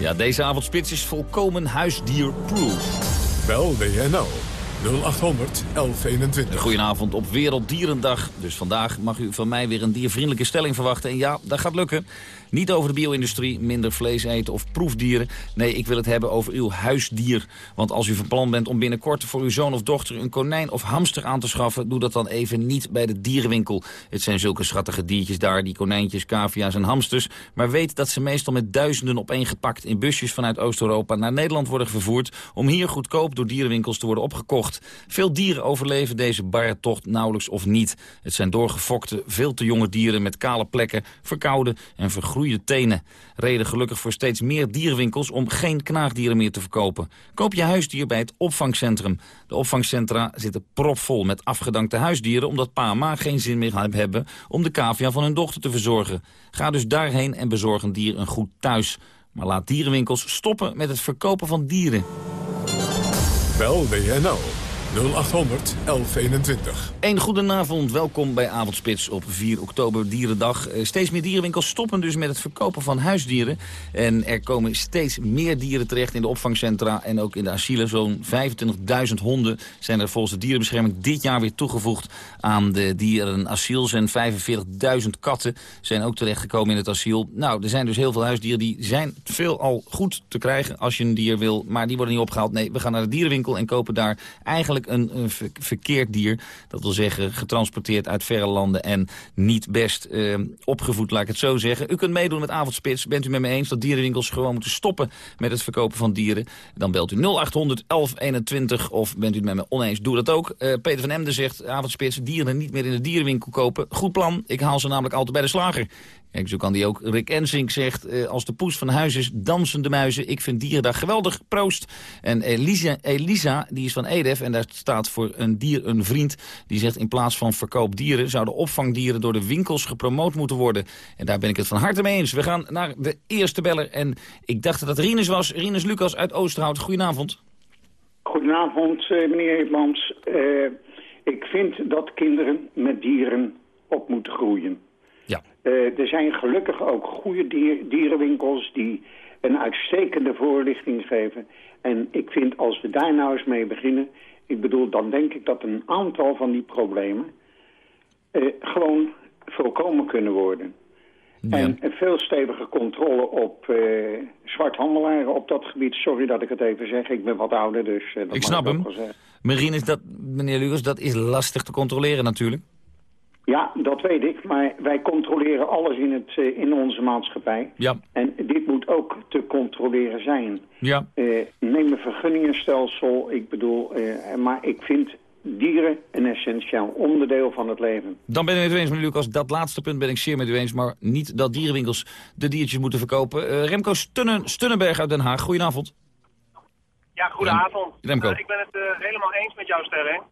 Ja, deze avondspits is volkomen huisdierproof. Bel WNL 0800 1121. Goedenavond op Werelddierendag. Dus vandaag mag u van mij weer een diervriendelijke stelling verwachten. En ja, dat gaat lukken. Niet over de bio-industrie, minder vlees eten of proefdieren. Nee, ik wil het hebben over uw huisdier. Want als u van plan bent om binnenkort voor uw zoon of dochter... een konijn of hamster aan te schaffen... doe dat dan even niet bij de dierenwinkel. Het zijn zulke schattige diertjes daar, die konijntjes, cavia's en hamsters. Maar weet dat ze meestal met duizenden opeengepakt... in busjes vanuit Oost-Europa naar Nederland worden vervoerd... om hier goedkoop door dierenwinkels te worden opgekocht. Veel dieren overleven deze barre tocht nauwelijks of niet. Het zijn doorgefokte, veel te jonge dieren met kale plekken... verkouden en vergroeide tenen. Reden gelukkig voor steeds meer dierenwinkels om geen knaagdieren meer te verkopen. Koop je huisdier bij het opvangcentrum. De opvangcentra zitten propvol met afgedankte huisdieren... omdat pa en ma geen zin meer hebben om de cavia van hun dochter te verzorgen. Ga dus daarheen en bezorg een dier een goed thuis. Maar laat dierenwinkels stoppen met het verkopen van dieren. Bel WNL 0800 1121. Een goedenavond, welkom bij Avondspits op 4 oktober, Dierendag. Eh, steeds meer dierenwinkels stoppen dus met het verkopen van huisdieren. En er komen steeds meer dieren terecht in de opvangcentra en ook in de asielen. Zo'n 25.000 honden zijn er volgens de dierenbescherming dit jaar weer toegevoegd aan de dierenasiels. En 45.000 katten zijn ook terechtgekomen in het asiel. Nou, er zijn dus heel veel huisdieren die zijn veel al goed te krijgen als je een dier wil. Maar die worden niet opgehaald. Nee, we gaan naar de dierenwinkel en kopen daar eigenlijk een, verkeerd dier. Dat wil zeggen getransporteerd uit verre landen en niet best eh, opgevoed, laat ik het zo zeggen. U kunt meedoen met Avondspits. Bent u met me eens dat dierenwinkels gewoon moeten stoppen met het verkopen van dieren? Dan belt u 0800 1121 of bent u het met me oneens, doe dat ook. Uh, Peter van Emden zegt, Avondspits, dieren niet meer in de dierenwinkel kopen. Goed plan, ik haal ze namelijk altijd bij de slager. Kijk, zo kan die ook. Rick Ensink zegt, eh, als de poes van huis is, dansen de muizen. Ik vind dieren daar geweldig. Proost. En Elisa, Elisa, die is van EDEF en daar staat voor een dier een vriend. Die zegt, in plaats van verkoop dieren... zouden opvangdieren door de winkels gepromoot moeten worden. En daar ben ik het van harte mee eens. We gaan naar de eerste beller. En ik dacht dat Rinus was. Rinus Lucas uit Oosterhout. Goedenavond. Goedenavond, eh, meneer Heermans. Uh, ik vind dat kinderen met dieren op moeten groeien. Uh, er zijn gelukkig ook goede dier, dierenwinkels die een uitstekende voorlichting geven. En ik vind als we daar nou eens mee beginnen... ik bedoel, dan denk ik dat een aantal van die problemen... Uh, gewoon voorkomen kunnen worden. Ja. En een veel stevige controle op uh, zwarthandelaren op dat gebied. Sorry dat ik het even zeg, ik ben wat ouder, dus... dat ik snap hem. Marien, is dat, meneer Lucas, dat is lastig te controleren natuurlijk. Ja, dat weet ik, maar wij controleren alles in, het, uh, in onze maatschappij. Ja. En dit moet ook te controleren zijn. Ja. Uh, neem een vergunningenstelsel, ik bedoel, uh, maar ik vind dieren een essentieel onderdeel van het leven. Dan ben ik het eens, meneer Lucas. Dat laatste punt ben ik zeer met u eens, maar niet dat dierenwinkels de diertjes moeten verkopen. Remco Stunnen, Stunnenberg uit Den Haag, goedenavond. Ja, goedenavond. Remco. ik ben het helemaal eens met jouw stelling.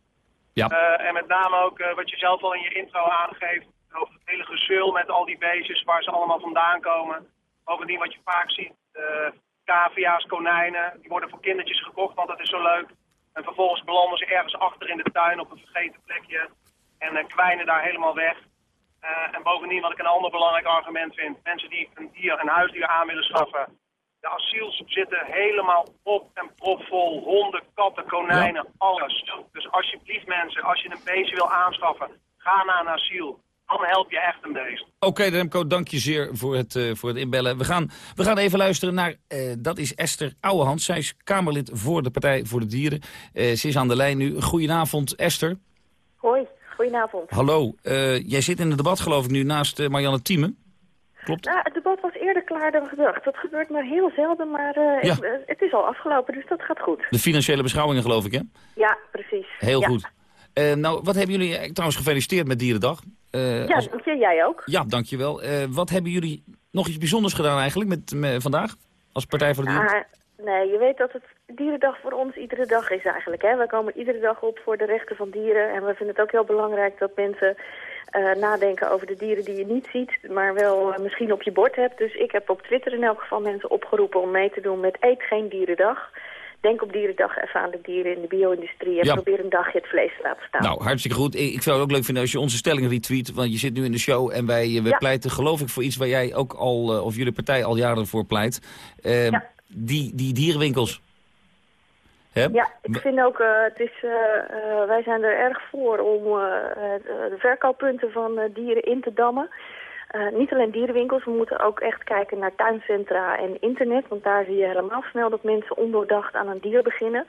Uh, en met name ook uh, wat je zelf al in je intro aangeeft, over het hele gezul met al die beestjes, waar ze allemaal vandaan komen. Bovendien wat je vaak ziet, uh, cavia's, konijnen, die worden voor kindertjes gekocht, want dat is zo leuk. En vervolgens belanden ze ergens achter in de tuin op een vergeten plekje en kwijnen daar helemaal weg. en bovendien wat ik een ander belangrijk argument vind, mensen die een dier, een huisdier aan willen schaffen, de asiels zitten helemaal op en propvol. Honden, katten, konijnen, alles. Dus alsjeblieft mensen, als je een beestje wil aanschaffen, ga naar een asiel. Dan help je echt een beest. Oké okay, Remco, dank je zeer voor het, uh, voor het inbellen. We gaan, we gaan even luisteren naar, uh, dat is Esther Ouwehand. Zij is Kamerlid voor de Partij voor de Dieren. Uh, ze is aan de lijn nu. Goedenavond Esther. Hoi, goedenavond. Hallo, jij zit in het debat geloof ik nu naast Marianne Thieme. Klopt. Nou, het debat was eerder klaar dan gedacht. Dat gebeurt maar heel zelden, maar uh, ja. uh, het is al afgelopen, dus dat gaat goed. De financiële beschouwingen geloof ik, hè? Ja, precies. Heel ja. goed. Uh, nou, wat hebben jullie, trouwens gefeliciteerd met Dierendag. ja, als... dank je, jij ook. Ja, dankjewel. wat hebben jullie nog iets bijzonders gedaan eigenlijk met, met vandaag, als Partij voor de Dieren? Ah, nee, je weet dat het Dierendag voor ons iedere dag is eigenlijk. Hè? We komen iedere dag op voor de rechten van dieren. En we vinden het ook heel belangrijk dat mensen uh, nadenken over de dieren die je niet ziet, maar wel uh, misschien op je bord hebt. Dus ik heb op Twitter in elk geval mensen opgeroepen om mee te doen met Eet Geen Dierendag. Denk op Dierendag even aan de dieren in de bio-industrie en Ja. probeer een dagje het vlees te laten staan. Nou, hartstikke goed. Ik, zou het ook leuk vinden als je onze stelling retweet. Want je zit nu in de show en wij, we Ja. pleiten geloof ik voor iets waar jij ook al, of jullie partij al jaren voor pleit. Uh, die, die dierenwinkels. Ja, ik vind ook, uh, het is, uh, uh, wij zijn er erg voor om de verkooppunten van dieren in te dammen. niet alleen dierenwinkels, we moeten ook echt kijken naar tuincentra en internet. Want daar zie je helemaal snel dat mensen ondoordacht aan een dier beginnen.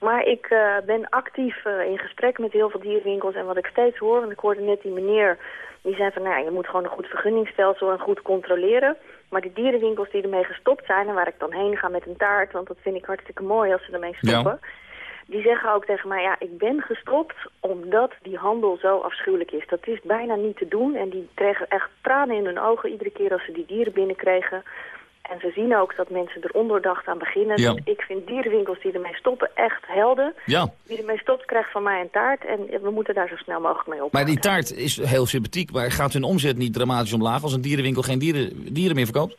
Maar ik ben actief in gesprek met heel veel dierenwinkels. En wat ik steeds hoor, want ik hoorde net die meneer... die zei van, nou, je moet gewoon een goed vergunningsstelsel en goed controleren... Maar de dierenwinkels die ermee gestopt zijn... en waar ik dan heen ga met een taart... want dat vind ik hartstikke mooi als ze ermee stoppen... Ja. die zeggen ook tegen mij... ja, ik ben gestopt omdat die handel zo afschuwelijk is. Dat is bijna niet te doen. En die kregen echt tranen in hun ogen... iedere keer als ze die dieren binnenkregen. En ze zien ook dat mensen er ondoordacht aan beginnen. Ja. Dus ik vind dierenwinkels die ermee stoppen echt helden. Ja. Wie ermee stopt krijgt van mij een taart. En we moeten daar zo snel mogelijk mee op. Maar die taart is heel sympathiek, maar gaat hun omzet niet dramatisch omlaag als een dierenwinkel geen dieren, dieren meer verkoopt?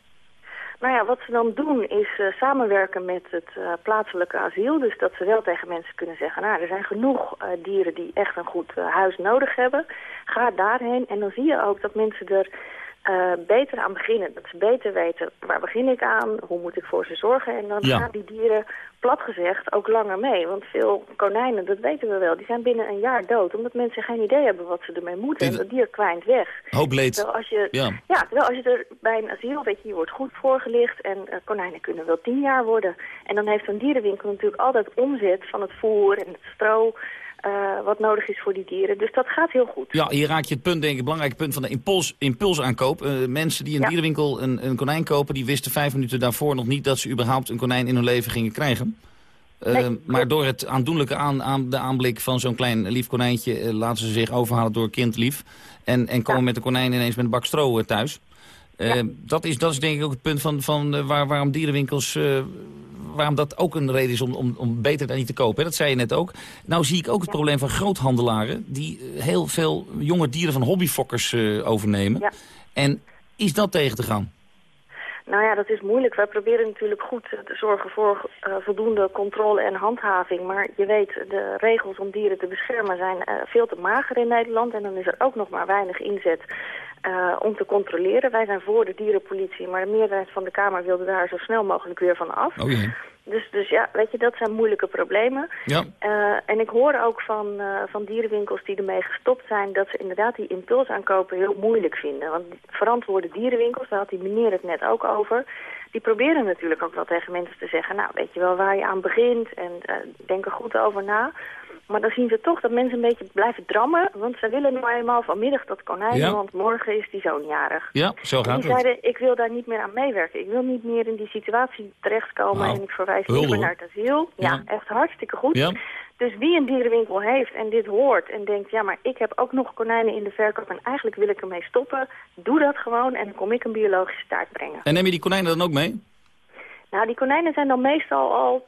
Nou ja, wat ze dan doen is uh, samenwerken met het uh, plaatselijke asiel. Dus dat ze wel tegen mensen kunnen zeggen... nou, er zijn genoeg uh, dieren die echt een goed huis nodig hebben. Ga daarheen en dan zie je ook dat mensen er uh, beter aan beginnen. Dat ze beter weten, waar begin ik aan, hoe moet ik voor ze zorgen. En dan Ja. gaan die dieren, plat gezegd, ook langer mee. Want veel konijnen, dat weten we wel, die zijn binnen een jaar dood. Omdat mensen geen idee hebben wat ze ermee moeten. En dat dier kwijnt weg. Hoop leed. Terwijl als je, Ja. ja. terwijl als je er bij een asiel, weet je, je wordt goed voorgelicht. En eh, konijnen kunnen wel tien jaar worden. En dan heeft zo'n dierenwinkel natuurlijk altijd omzet van het voer en het stro... eh, wat nodig is voor die dieren. Dus dat gaat heel goed. Ja, hier raak je het punt, denk ik, het belangrijke punt van de impuls, impulsaankoop. Eh, mensen die in Ja. dierenwinkel een, een konijn kopen, die wisten vijf minuten daarvoor nog niet dat ze überhaupt een konijn in hun leven gingen krijgen. Eh, Nee, maar door het aandoenlijke aan, aan de aanblik van zo'n klein lief konijntje laten ze zich overhalen door een kind lief. En, en komen met de konijn ineens met een bak stro thuis. Eh, dat, is, dat is denk ik ook het punt van, van eh, waar, waarom dierenwinkels... eh, waarom dat ook een reden is om, om, om beter daar niet te kopen. Hè? Dat zei je net ook. Nou zie ik ook het probleem van groothandelaren... die eh, heel veel jonge dieren van hobbyfokkers overnemen. Ja. En is dat tegen te gaan? Nou ja, dat is moeilijk. Wij proberen natuurlijk goed te zorgen voor voldoende controle en handhaving. Maar je weet, de regels om dieren te beschermen zijn veel te mager in Nederland. En dan is er ook nog maar weinig inzet eh, om te controleren. Wij zijn voor de dierenpolitie, maar de meerderheid van de Kamer wilde daar zo snel mogelijk weer van af. Oh jee. Dus, dus ja, weet je, dat zijn moeilijke problemen. Ja. Eh, en ik hoor ook van, eh, van dierenwinkels die ermee gestopt zijn... dat ze inderdaad die impulsaankopen heel moeilijk vinden. Want verantwoorde dierenwinkels, daar had die meneer het net ook over... die proberen natuurlijk ook wel tegen mensen te zeggen... nou, weet je wel waar je aan begint en denk er goed over na... Maar dan zien ze toch dat mensen een beetje blijven drammen. Want ze willen nou eenmaal vanmiddag dat konijn, Ja. want morgen is die zoon jarig. Ja, zo gaat die het. zeiden, ik wil daar niet meer aan meewerken. Ik wil niet meer in die situatie terechtkomen Nou, en ik verwijs hulde, liever hoor. naar het asiel. Ja, Ja. echt hartstikke goed. Ja. Dus wie een dierenwinkel heeft en dit hoort en denkt... ja, maar ik heb ook nog konijnen in de verkoop en eigenlijk wil ik ermee stoppen... doe dat gewoon en dan kom ik een biologische taart brengen. En neem je die konijnen dan ook mee? Nou, die konijnen zijn dan meestal al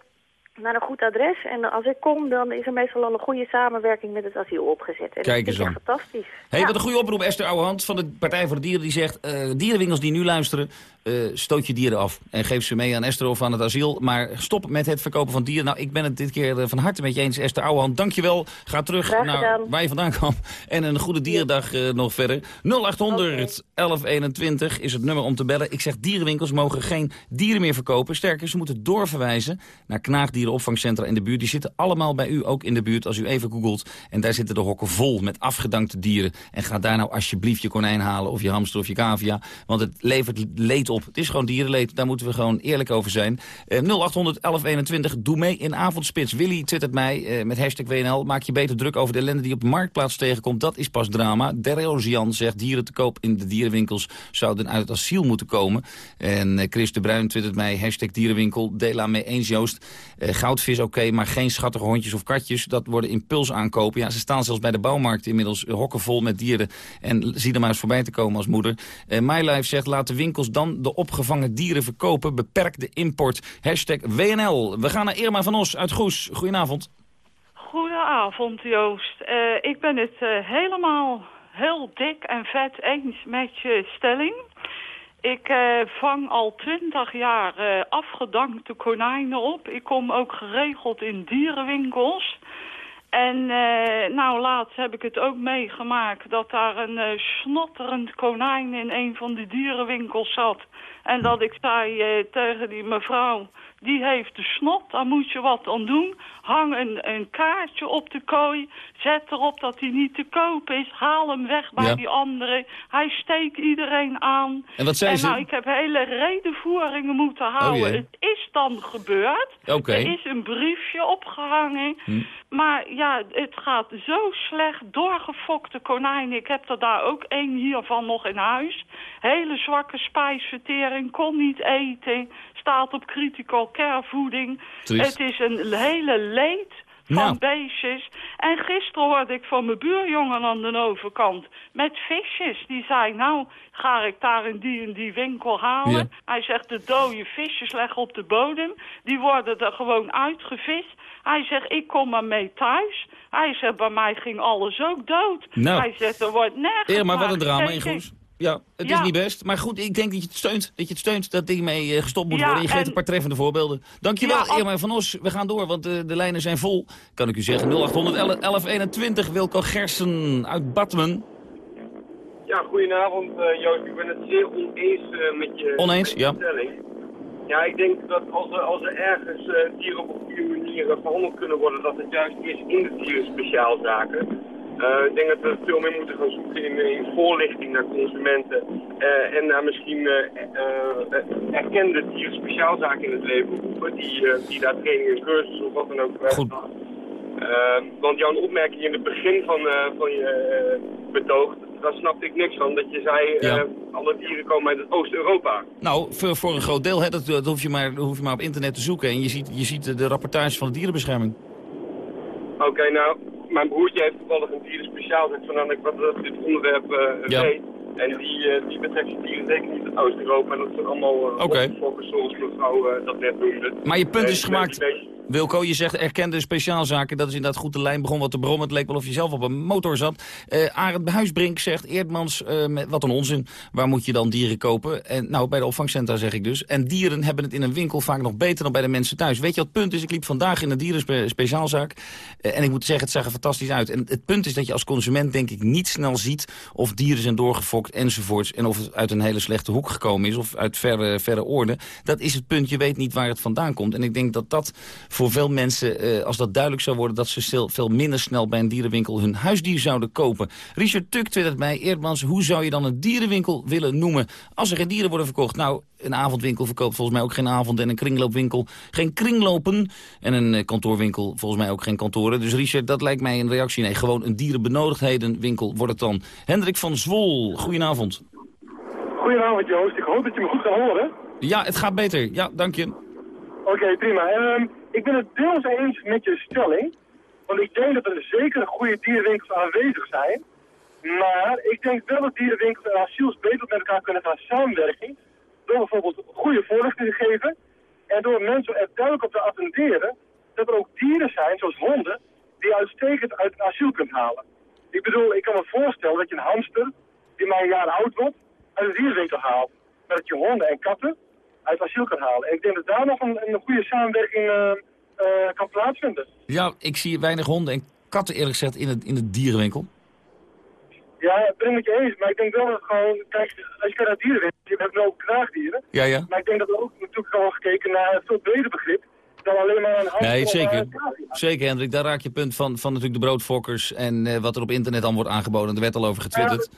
naar een goed adres. En als ik kom, dan is er meestal al een goede samenwerking met het asiel opgezet. En Kijk dat eens aan. echt fantastisch. Hey, Ja. Wat een goede oproep, Esther Ouwehand van de Partij voor de Dieren. Die zegt, eh, dierenwinkels die nu luisteren, eh, stoot je dieren af. En geef ze mee aan Esther of aan het asiel. Maar stop met het verkopen van dieren. Nou, ik ben het dit keer eh, van harte met je eens, Esther Ouwehand. Dankjewel. Ga terug naar waar je vandaan kwam. En een goede dierendag eh, nog verder. 0800 1121 is het nummer om te bellen. Ik zeg, dierenwinkels mogen geen dieren meer verkopen. Sterker, ze moeten doorverwijzen naar knaagdierenopvangcentra in de buurt. Die zitten allemaal bij u ook in de buurt als u even googelt. En daar zitten de hokken vol met afgedankte dieren. En ga daar nou alsjeblieft je konijn halen of je hamster of je cavia. Want het levert leed op. Het is gewoon dierenleed. Daar moeten we gewoon eerlijk over zijn. Eh 0800 1121. Doe mee in avondspits. Willy twittert mij eh, met hashtag WNL. Maak je beter druk over de ellende die op de marktplaats tegenkomt. Dat is pas drama. Derosian zegt dieren te koop in de dierenwinkels zouden uit het asiel moeten komen. En eh, Chris de Bruin twittert mij hashtag dierenwinkel. Dela mee eens Joost. Eh, goudvis oké, maar geen schattige hondjes of katjes. Dat worden impuls aankopen. Ja, ze staan zelfs bij de bouwmarkt inmiddels hokken vol met dieren. En zie er maar eens voorbij te komen als moeder. MyLife zegt laat de winkels dan de opgevangen dieren verkopen. Beperk de import. Hashtag WNL. We gaan naar Irma van Os uit Goes. Goedenavond. Goedenavond Joost. Eh, ik ben het eh, helemaal heel dik en vet eens met je stelling. Ik eh, vang al twintig jaar afgedankte konijnen op. Ik kom ook geregeld in dierenwinkels. En eh, nou, laatst heb ik het ook meegemaakt dat daar een eh, snotterend konijn in een van de dierenwinkels zat. En dat ik zei eh, tegen die mevrouw, die heeft de snot, daar moet je wat aan doen. Hang een, een kaartje op de kooi, zet erop dat hij niet te koop is. Haal hem weg bij Ja. die andere. Hij steekt iedereen aan. En wat zei ze? nou, ik heb hele redenvoeringen moeten houden. jee. het is dan gebeurd. Er is een briefje opgehangen. Hm. Maar ja, het gaat zo slecht. Doorgefokte konijnen. Ik heb er daar ook één hiervan nog in huis. Hele zwakke spijsvertering. Kon niet eten. Staat op critical care voeding. Triest. Het is een hele leed van Nou. beestjes. En gisteren hoorde ik van mijn buurjongen aan de overkant met visjes. Die zei, nou, ga ik daar in die en die winkel halen. Ja. Hij zegt, de dode visjes leggen op de bodem. Die worden er gewoon uitgevist. Hij zegt, ik kom maar mee thuis. Hij zegt, bij mij ging alles ook dood. Nou. Hij zegt, er wordt nergens Irma, wat naar een drama in gekeken. Ja, het is niet best. Maar goed, ik denk dat je het steunt. Dat je het steunt dat ding mee eh, gestopt moet Ja, worden. Je geeft en- een paar treffende voorbeelden. Dankjewel, Ja, Irma van Os. We gaan door, want eh, de lijnen zijn vol. Kan ik u zeggen. 0800 1121 Wilco Gersen uit Badmen. Ja, goedenavond eh, Joost. Ik ben het zeer oneens eh, met je Oneens, met je ja. stelling. Ja, ik denk dat als er, als er ergens eh, dieren op een goede manier behandeld kunnen worden, dat het juist is in de dierenspeciaalzaken. Eh, ik denk dat we veel meer moeten gaan zoeken in, in voorlichting naar consumenten eh, en naar misschien eh, erkende dierenspeciaalzaken in het leven roepen, die, die daar training en cursus of wat dan ook Goed. want jouw opmerking in het begin van, van je betoog, daar snapte ik niks van. Dat je zei, Ja. alle dieren komen uit het Oost-Europa. Nou, voor, voor een groot deel, hè, dat, dat hoef, je maar, dat hoef je maar op internet te zoeken. En je ziet, je ziet de rapportages van de dierenbescherming. Oké, nou, mijn broertje heeft toevallig een dierenspeciaal, zegt van ik wat dit onderwerp eh Ja. weet. En die, eh, die betrekt die dieren zeker niet uit Oost-Europa. En dat zijn allemaal uh, Oké. zoals mevrouw eh, dat net noemde. Maar je punt Eh, is gemaakt. Wilco, je zegt erkende speciaalzaken. Dat is inderdaad goed. De lijn begon wat te brommen. Het leek wel of je zelf op een motor zat. Eh Arend Huisbrink zegt, Eerdmans, eh, met, wat een onzin. Waar moet je dan dieren kopen? En, nou, bij de opvangcentra zeg ik dus. En dieren hebben het in een winkel vaak nog beter dan bij de mensen thuis. Weet je wat het punt is? Ik liep vandaag in een dierenspeciaalzaak. Eh, en ik moet zeggen, het zag er fantastisch uit. En het punt is dat je als consument denk ik niet snel ziet... of dieren zijn doorgefokt enzovoorts. En of het uit een hele slechte hoek gekomen is of uit verre, verre oorden. Dat is het punt. Je weet niet waar het vandaan komt. En ik denk dat dat voor veel mensen, eh, als dat duidelijk zou worden... dat ze stil- veel minder snel bij een dierenwinkel hun huisdier zouden kopen. Richard Tuk twittert mij, Eerdmans, hoe zou je dan een dierenwinkel willen noemen... als er geen dieren worden verkocht? Nou, een avondwinkel verkoopt volgens mij ook geen avond... en een kringloopwinkel geen kringlopen. En een eh, kantoorwinkel volgens mij ook geen kantoren. Dus Richard, dat lijkt mij een reactie. Nee, gewoon een dierenbenodigdhedenwinkel wordt het dan. Hendrik van Zwol, goedenavond. Goedenavond Joost, ik hoop dat je me goed kan horen. Ja, het gaat beter. Ja, dank je. Oké, prima. Ehm, ik ben het deels eens met je stelling. Want ik denk dat er zeker goede dierenwinkels aanwezig zijn. Maar ik denk wel dat dierenwinkels en asiels beter met elkaar kunnen gaan samenwerken. Door bijvoorbeeld goede voorlichting te geven. En door mensen er duidelijk op te attenderen dat er ook dieren zijn, zoals honden, die je uitstekend uit een asiel kunt halen. Ik bedoel, ik kan me voorstellen dat je een hamster, die maar een jaar oud wordt, uit een dierenwinkel haalt. Maar dat je honden en katten uit asiel kan halen. En ik denk dat daar nog een, een goede samenwerking eh, eh, kan plaatsvinden. Ja, ik zie weinig honden en katten eerlijk gezegd in het, in het dierenwinkel. Ja, ik ben het met je eens, maar ik denk wel dat gewoon, kijk, als je kijkt naar dierenwinkels, je hebt ook knaagdieren. Ja, ja. Maar ik denk dat er ook natuurlijk wel gekeken naar een veel breder begrip dan alleen maar een Nee, zeker. cavia. Zeker, Hendrik. Daar raak je punt van, van natuurlijk de broodfokkers en eh, wat er op internet dan wordt aangeboden. Er werd al over getwitterd.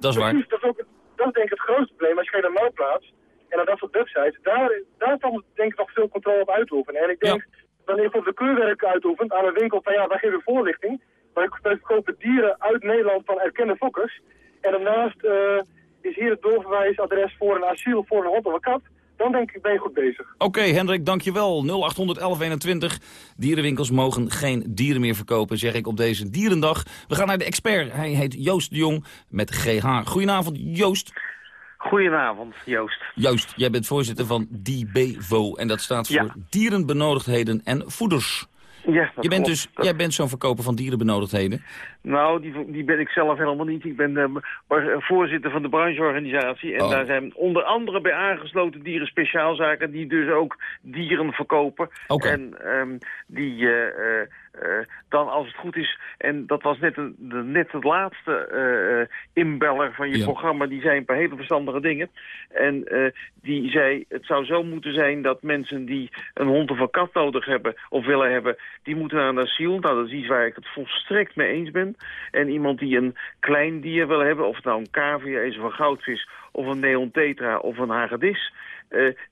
Dat is waar. Dat is, ook, dat is denk ik het grootste probleem. Als je naar Marktplaats en naar dat soort websites, daar, daar kan denk ik nog veel controle op uitoefenen. En ik denk, wanneer je bijvoorbeeld de keurwerk uitoefent aan een winkel van ja, wij geven voorlichting, wij wij verkopen dieren uit Nederland van erkende fokkers. En daarnaast eh, is hier het doorverwijsadres voor een asiel voor een hond of een kat. Dan denk ik, ben je goed bezig. Oké, Hendrik, dankjewel. 0800 1121. Dierenwinkels mogen geen dieren meer verkopen, zeg ik op deze dierendag. We gaan naar de expert. Hij heet Joost de Jong met GH. Goedenavond, Joost. Goedenavond, Joost. Joost, jij bent voorzitter van DBVO. En dat staat voor Ja. Dierenbenodigdheden en Voeders. Ja, dat je bent klopt. dus, Dat- jij bent zo'n verkoper van dierenbenodigdheden. Nou, die, die ben ik zelf helemaal niet. Ik ben eh, maar, eh, voorzitter van de brancheorganisatie. En Oh. daar zijn onder andere bij aangesloten dieren speciaalzaken... die dus ook dieren verkopen. Oké. En ehm, die eh, eh, eh, dan, als het goed is... en dat was net, een, de, net het laatste eh, eh, inbeller van je Ja. programma... die zei een paar hele verstandige dingen. En eh, die zei, het zou zo moeten zijn dat mensen die een hond of een kat nodig hebben... of willen hebben, die moeten naar een asiel. Nou, dat is iets waar ik het volstrekt mee eens ben. En iemand die een klein dier wil hebben, of het nou een cavia is of een goudvis... of een neon tetra of een hagedis...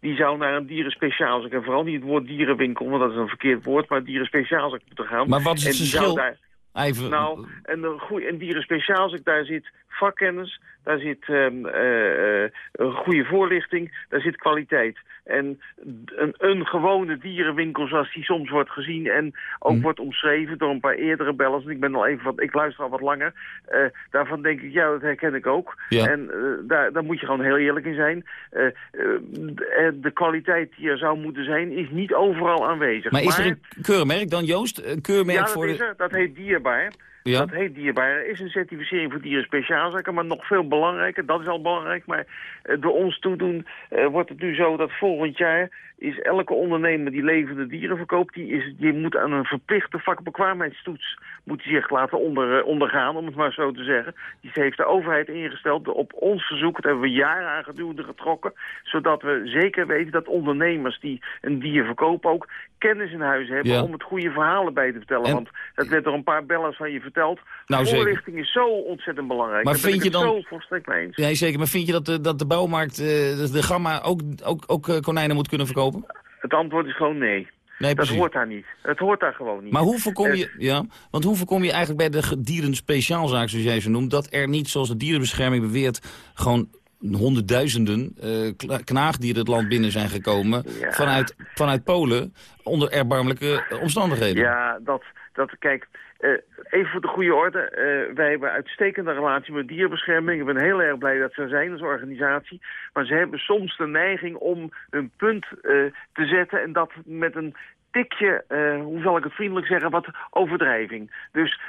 die zou naar een dierenspeciaalzaak, en vooral niet het woord dierenwinkel, want dat is een verkeerd woord, maar dierenspeciaalzaak moeten gaan. Maar wat is het En verschil? daar- Even, nou, en een, goeie, een dierenspeciaalzaak, daar zit vakkennis, daar zit ehm, eh, eh, een goede voorlichting, daar zit kwaliteit. En een, een gewone dierenwinkel zoals die soms wordt gezien en ook Hm. wordt omschreven door een paar eerdere bellers, en ik ben al even wat, ik luister al wat langer, eh, daarvan denk ik, ja, dat herken ik ook. Ja. En daar, daar moet je gewoon heel eerlijk in zijn. De, de kwaliteit die er zou moeten zijn, is niet overal aanwezig. maar is er een keurmerk dan, Joost? Een keurmerk ja, dat voor is de... Dat heet dierbaar. Ja. Dat heet dierbaar. Er is een certificering voor dieren speciaalzaken, maar nog veel belangrijker, dat is al belangrijk, maar uh, door ons toedoen uh, wordt het nu zo dat volgend jaar is elke ondernemer die levende dieren verkoopt, die, is, die moet aan een verplichte vakbekwaamheidstoets moet zich laten onder, uh, ondergaan, om het maar zo te zeggen. Die heeft de overheid ingesteld op ons verzoek, dat hebben we jaren aan gedurende getrokken, zodat we zeker weten dat ondernemers die een dier verkopen ook kennis in huis hebben Ja. om het goede verhalen bij te vertellen. En- Want dat werd door een paar bellers van je verteld. Nou, zeker. Voorlichting is zo ontzettend belangrijk. Maar Daar vind je het dan- zo volstrekt mee eens. Ja, zeker. Maar vind je dat de, dat de bouwmarkt, eh, de, de gamma, ook, ook, ook eh, konijnen moet kunnen verkopen? Het antwoord is gewoon nee. Nee, dat hoort daar niet. Het hoort daar gewoon niet. Maar hoe voorkom je, ja, want hoe voorkom je eigenlijk bij de dierenspeciaalzaak, zoals jij ze noemt, dat er niet, zoals de dierenbescherming beweert, gewoon honderdduizenden eh, knaagdieren het land binnen zijn gekomen Ja. vanuit, vanuit Polen onder erbarmelijke omstandigheden? Ja, dat, dat kijk, eh, even voor de goede orde. eh, wij hebben een uitstekende relatie met dierenbescherming. Ik ben heel erg blij dat ze zijn als organisatie. Maar ze hebben soms de neiging om een punt eh, te zetten en dat met een tikje, hoe zal ik het vriendelijk zeggen, wat overdrijving. Dus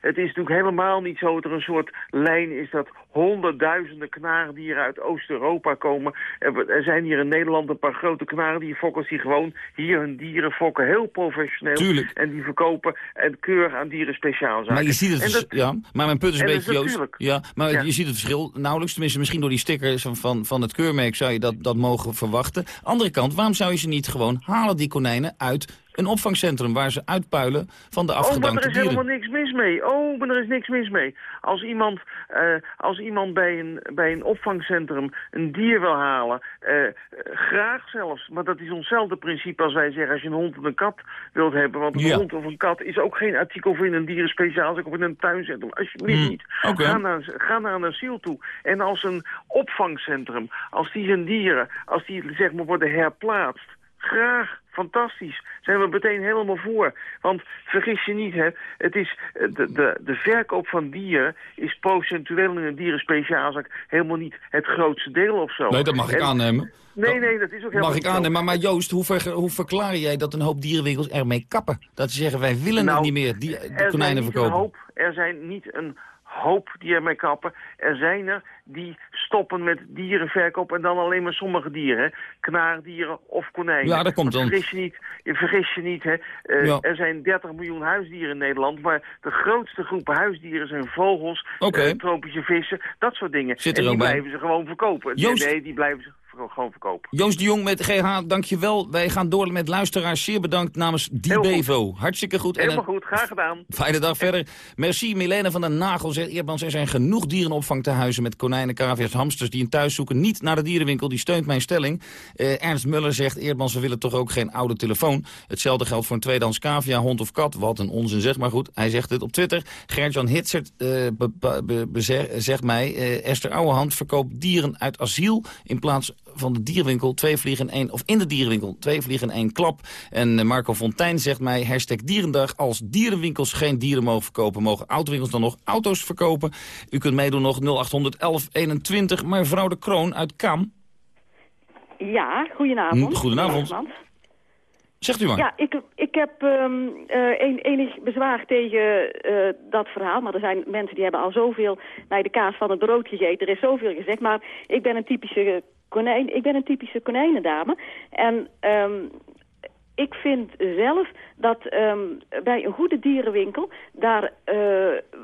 het is natuurlijk helemaal niet zo dat er een soort lijn is dat honderdduizenden knaagdieren uit Oost-Europa komen. Er, zijn hier in Nederland een paar grote knaagdierfokkers die gewoon hier hun dieren fokken, heel professioneel. Tuurlijk. En die verkopen en keurig aan dieren speciaalzaken. Maar je ziet het, En vers- dat- ja, maar mijn punt is een is beetje, Joost, ja, maar Ja. je ziet het verschil nauwelijks, tenminste misschien door die stickers van, van, van het keurmerk zou je dat, dat mogen verwachten. Andere kant, waarom zou je ze niet gewoon halen, die konijnen, uit een opvangcentrum waar ze uitpuilen van de Oh, maar afgedankte er is dieren? helemaal niks mis mee. Oh, maar er is niks mis mee. Als iemand, eh, als iemand bij, een, bij een opvangcentrum een dier wil halen, eh, eh, graag zelfs. Maar dat is onszelfde principe als wij zeggen als je een hond of een kat wilt hebben. Want een Ja. hond of een kat is ook geen artikel voor in een dierenspeciaalzaak of in een tuincentrum. Alsjeblieft Hmm, niet. Ga, naar, ga naar een asiel toe. En als een opvangcentrum, als die zijn dieren, als die zeg maar worden herplaatst, graag, fantastisch. Zijn we meteen helemaal voor. Want vergis je niet, hè, het is, eh, de, de, de verkoop van dieren is procentueel in een dierenspeciaalzaak helemaal niet het grootste deel of zo. Nee, dat mag ik En- aannemen. Nee, nee, dat is ook helemaal Mag ik aannemen, maar, maar Joost, hoe, ver, hoe verklaar jij dat een hoop dierenwinkels ermee kappen? Dat ze zeggen, wij willen Nou, het niet meer, die, zijn konijnen verkopen. Hoop, er zijn niet een hoop die ermee kappen. Er zijn er die stoppen met dierenverkoop en dan alleen maar sommige dieren. Hè. Knaagdieren of konijnen. Ja, dat komt dan. Vergis je niet, je vergis je niet hè. Eh, Ja. Er zijn 30 miljoen huisdieren in Nederland, maar de grootste groepen huisdieren zijn vogels, Oké. eh, tropische vissen, dat soort dingen. Zit er en die bij. blijven ze gewoon verkopen. Joost- Nee, die blijven ze gewoon verkopen. Joost de Jong met GH, dankjewel. Wij gaan door met luisteraars. Zeer bedankt namens. Dibevo. Hartstikke goed. Helemaal een goed, graag gedaan. fijne dag verder. Merci, Milena van den Nagel zegt Eerdmans. Er zijn genoeg dierenopvang te huizen met konijnen, cavia's, hamsters die een thuis zoeken. Niet naar de dierenwinkel, die steunt mijn stelling. Eh, Ernst Muller zegt Eerdmans, we willen toch ook geen oude telefoon. Hetzelfde geldt voor een tweedehands cavia, hond of kat. Wat een onzin zeg, maar goed. Hij zegt het op Twitter. Gert-Jan Hitzert eh, zegt mij... eh, Esther Ouwehand verkoopt dieren uit asiel... in plaats van de dierenwinkel twee vliegen in één... of in de dierenwinkel twee vliegen in één klap. En eh, Marco Fontijn zegt mij... hashtag dierendag. Als dierenwinkels geen dieren mogen verkopen... mogen autowinkels dan nog auto's verkopen. U kunt meedoen nog 0800 1121. Maar mevrouw de Kroon uit Kam... Ja, goedenavond. Hm, goedenavond. Zegt u maar. Ja, ik, ik heb ehm, eh, een, enig bezwaar tegen eh, dat verhaal. Maar er zijn mensen die hebben al zoveel naar de kaas van het brood gegeten. Er is zoveel gezegd. Maar ik ben een typische konijn. Ik ben een typische konijnendame. En ehm, ik vind zelf dat ehm, bij een goede dierenwinkel, daar eh,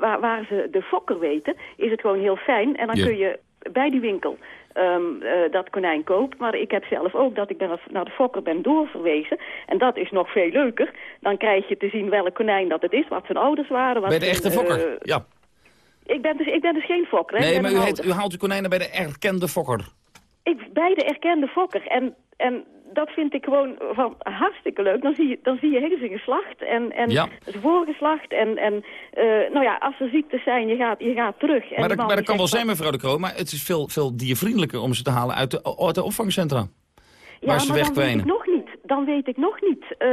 waar, waar ze de fokker weten, is het gewoon heel fijn. En dan Ja. kun je bij die winkel ehm, eh, dat konijn kopen. Maar ik heb zelf ook dat ik naar, de fokker ben doorverwezen. En dat is nog veel leuker. Dan krijg je te zien welk konijn dat het is, wat zijn ouders waren. Wat Bij de echte fokker, eh, ja. ik, ben dus, ik ben dus geen fokker. Hè? Nee, maar u, heet, u haalt uw konijnen bij de erkende fokker. Ik, bij de erkende fokker. En, en dat vind ik gewoon van hartstikke leuk. Dan zie je, dan zie je heel zijn geslacht en, en Ja. het voorgeslacht. En, en eh, nou ja, als er ziektes zijn, je gaat, je gaat terug. En Maar dat, maar kan wel zijn, mevrouw de Kroon. Maar het is veel, veel diervriendelijker om ze te halen uit de, uit de opvangcentra. Ja, waar ze maar wegkwijnen. nog niet. Dan weet ik nog niet eh,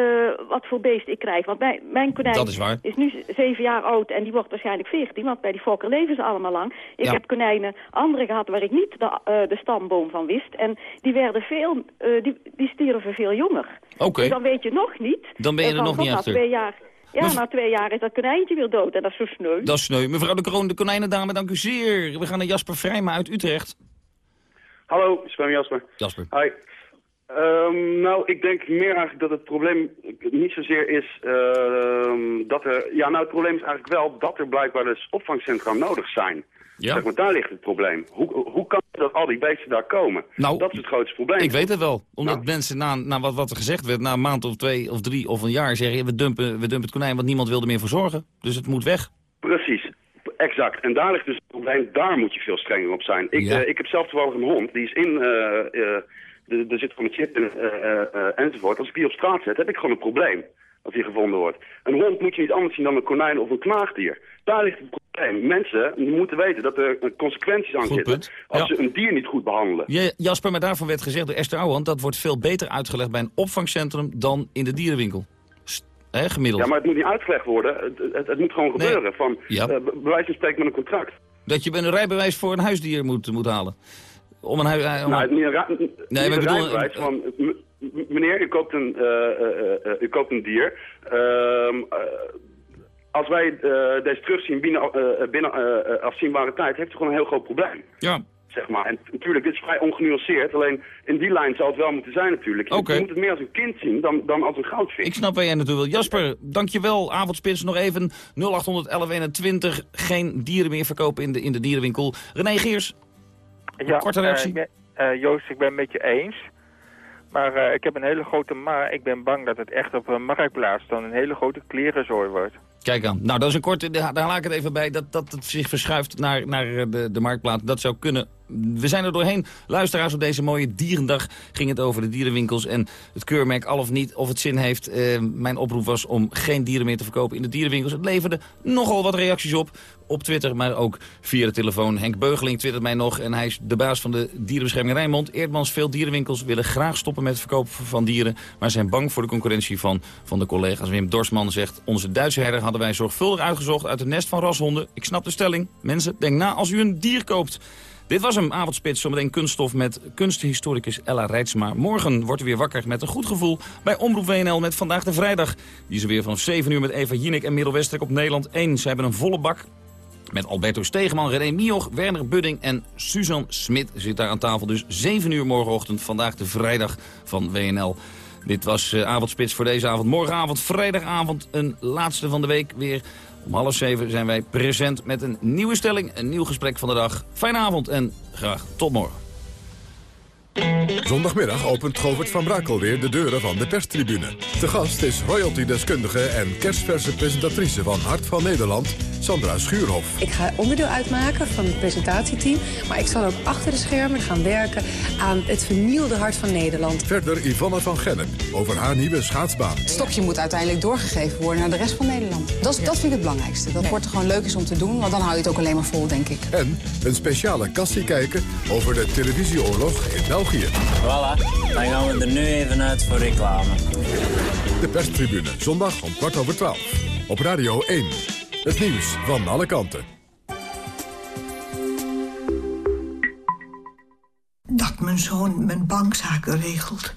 wat voor beest ik krijg. Want mijn, mijn konijn is nu zeven jaar oud en die wordt waarschijnlijk veertien. Want bij die fokker leven ze allemaal lang. Ik Ja. heb konijnen, andere gehad waar ik niet de, eh, de stamboom van wist. En die werden veel, eh, die, die stierven veel jonger. Oké. Dus dan weet je nog niet. Dan ben je er van, nog niet god, achter. twee jaar Ja, na twee jaar is dat konijntje weer dood en dat is zo sneu. Dat is sneu. Mevrouw de Kroon, de konijnendame, dank u zeer. We gaan naar Jasper Vrijma uit Utrecht. Hallo, ik ben Jasper. Jasper. Hi. Ehm, nou, ik denk meer eigenlijk dat het probleem niet zozeer is ehm, dat er... Ja, nou, het probleem is eigenlijk wel dat er blijkbaar dus opvangcentra nodig zijn. Ja. Zeg maar, daar ligt het probleem. Hoe, hoe kan het dat al die beesten daar komen? Nou, dat is het grootste probleem. Ik weet het wel. Omdat mensen na, na wat, wat er gezegd werd, na een maand of twee of drie of een jaar zeggen... we dumpen, we dumpen het konijn, want niemand wilde meer voor zorgen. Dus het moet weg. Precies, exact. En daar ligt dus het probleem, daar moet je veel strenger op zijn. Ik, Ja. eh, ik heb zelf toevallig een hond, die is in... eh, eh, er zit gewoon een chip in, eh, eh, eh, enzovoort. Als ik die op straat zet, heb ik gewoon een probleem. Als die gevonden wordt. Een hond moet je niet anders zien dan een konijn of een knaagdier. Daar ligt het probleem. Mensen moeten weten dat er consequenties aan Goed zitten... punt. als Ja. ze een dier niet goed behandelen. Ja, Jasper, maar daarvan werd gezegd door Esther Ouwehand... dat wordt veel beter uitgelegd bij een opvangcentrum dan in de dierenwinkel. Gemiddeld. Ja, maar het moet niet uitgelegd worden. Het, het, het moet gewoon gebeuren. Van, Ja. be- bij wijze van spreken met een contract. Dat je een rijbewijs voor een huisdier moet, moet halen. Om een huis... eh, om Nou, niet een, ra- niet maar bedoel, m- meneer, u koopt een, eh, eh, u koopt een dier. Ehm, eh, als wij deze terugzien binnen, binnen afzienbare tijd, heeft u gewoon een heel groot probleem. Ja. Zeg maar. En natuurlijk, dit is vrij ongenuanceerd. Alleen in die lijn zou het wel moeten zijn natuurlijk. Je moet het meer als een kind zien dan, dan als een goudvis. Ik snap waar jij naartoe wil. Jasper, dankjewel. Avondspits nog even. 0800 1121. Geen dieren meer verkopen in de, in de dierenwinkel. René Geers. Ja, Korte eh, reactie. eh, Joost, ik ben het met je eens. Maar eh, ik heb een hele grote maar. Ik ben bang dat het echt op een marktplaats dan een hele grote klerenzooi wordt. Kijk aan. Nou, dat is een korte, daar laat ik het even bij, dat, dat het zich verschuift naar, naar de, de marktplaats. Dat zou kunnen. We zijn er doorheen. Luisteraars, op deze mooie dierendag ging het over de dierenwinkels en het keurmerk al of niet, of het zin heeft. Eh, mijn oproep was om geen dieren meer te verkopen in de dierenwinkels. Het leverde nogal wat reacties op, op Twitter, maar ook via de telefoon. Henk Beugeling twittert mij nog en hij is de baas van de dierenbescherming Rijnmond. Eerdmans, veel dierenwinkels willen graag stoppen met het verkopen van dieren, maar zijn bang voor de concurrentie van, van de collega's. Wim Dorsman zegt, onze Duitse herder hadden wij zorgvuldig uitgezocht uit het nest van rashonden. Ik snap de stelling. Mensen, denk na als u een dier koopt. Dit was hem, avondspits, zometeen kunststof met kunsthistoricus Ella Rijtsma. Morgen wordt u weer wakker met een goed gevoel bij Omroep WNL met Vandaag de Vrijdag. Die is er weer vanaf 7 uur met Eva Jinek en Merel Westerk op Nederland 1. Ze hebben een volle bak met Alberto Stegeman, René Mioch, Werner Budding en Suzanne Smit zit daar aan tafel. Dus 7 uur morgenochtend, vandaag de vrijdag van WNL. Dit was eh, avondspits voor deze avond. Morgenavond, vrijdagavond, een laatste van de week weer. Om half zeven zijn wij present met een nieuwe stelling, een nieuw gesprek van de dag. Fijne avond en graag tot morgen. Zondagmiddag opent Govert van Brakel weer de deuren van de perstribune. Te gast is royalty-deskundige en kerstverse presentatrice van Hart van Nederland, Sandra Schuurhof. Ik ga onderdeel uitmaken van het presentatieteam. Maar ik zal ook achter de schermen gaan werken aan het vernielde hart van Nederland. Verder Yvonne van Gennep over haar nieuwe schaatsbaan. Het stokje moet uiteindelijk doorgegeven worden naar de rest van Nederland. Dat, is, dat vind ik het belangrijkste. Dat wordt er gewoon leuk is om te doen, want dan hou je het ook alleen maar vol, denk ik. En een speciale kassie kijken over de televisieoorlog in België. Voilà, dan gaan we er nu even uit voor reclame. De perstribune, zondag om kwart over twaalf. Op Radio 1. Het nieuws van alle kanten. Dat mijn zoon mijn bankzaken regelt...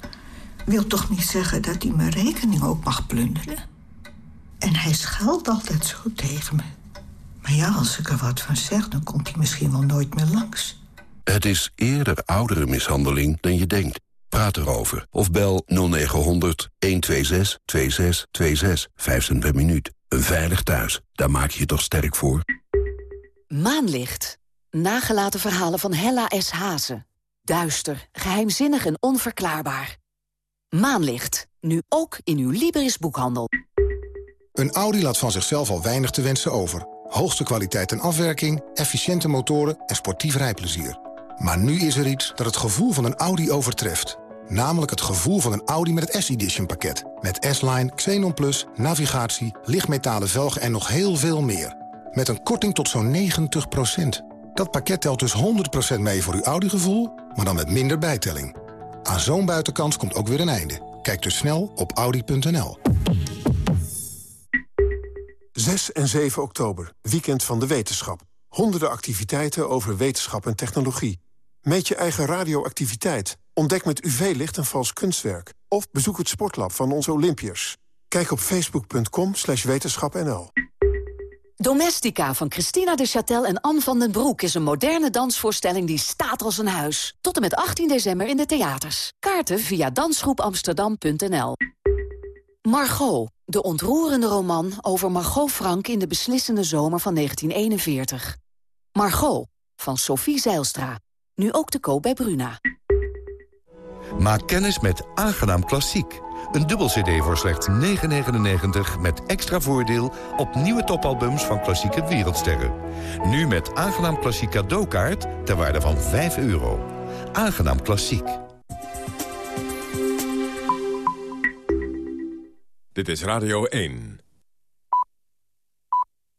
wil toch niet zeggen dat hij mijn rekening ook mag plunderen? En hij scheldt altijd zo tegen me. Maar ja, als ik er wat van zeg, dan komt hij misschien wel nooit meer langs. Het is eerder ouderenmishandeling dan je denkt. Praat erover of bel 0900 126 2626. 5 cent per minuut. Een veilig thuis, daar maak je je toch sterk voor? Maanlicht. Nagelaten verhalen van Hella S. Hazen. Duister, geheimzinnig en onverklaarbaar. Maanlicht. Nu ook in uw Libris boekhandel. Een Audi laat van zichzelf al weinig te wensen over. Hoogste kwaliteit en afwerking, efficiënte motoren en sportief rijplezier. Maar nu is er iets dat het gevoel van een Audi overtreft. Namelijk het gevoel van een Audi met het S-Edition pakket. Met S-Line, Xenon Plus, navigatie, lichtmetalen velgen en nog heel veel meer. Met een korting tot zo'n 90% Dat pakket telt dus 100% mee voor uw Audi-gevoel, maar dan met minder bijtelling. Aan zo'n buitenkans komt ook weer een einde. Kijk dus snel op Audi.nl. 6 en 7 oktober, weekend van de wetenschap. Honderden activiteiten over wetenschap en technologie. Meet je eigen radioactiviteit. Ontdek met UV-licht een vals kunstwerk. Of bezoek het sportlab van onze Olympiërs. Kijk op facebook.com wetenschapnl. Domestica van Christina de Châtel en Anne van den Broek is een moderne dansvoorstelling die staat als een huis. Tot en met 18 december in de theaters. Kaarten via dansgroepamsterdam.nl. Margot, de ontroerende roman over Margot Frank in de beslissende zomer van 1941. Margot, van Sophie Zeilstra. Nu ook te koop bij Bruna. Maak kennis met Aangenaam Klassiek. Een dubbel cd voor slechts 9,99 met extra voordeel op nieuwe topalbums van klassieke wereldsterren. Nu met Aangenaam Klassiek cadeaukaart ter waarde van 5 euro. Aangenaam Klassiek. Dit is Radio 1.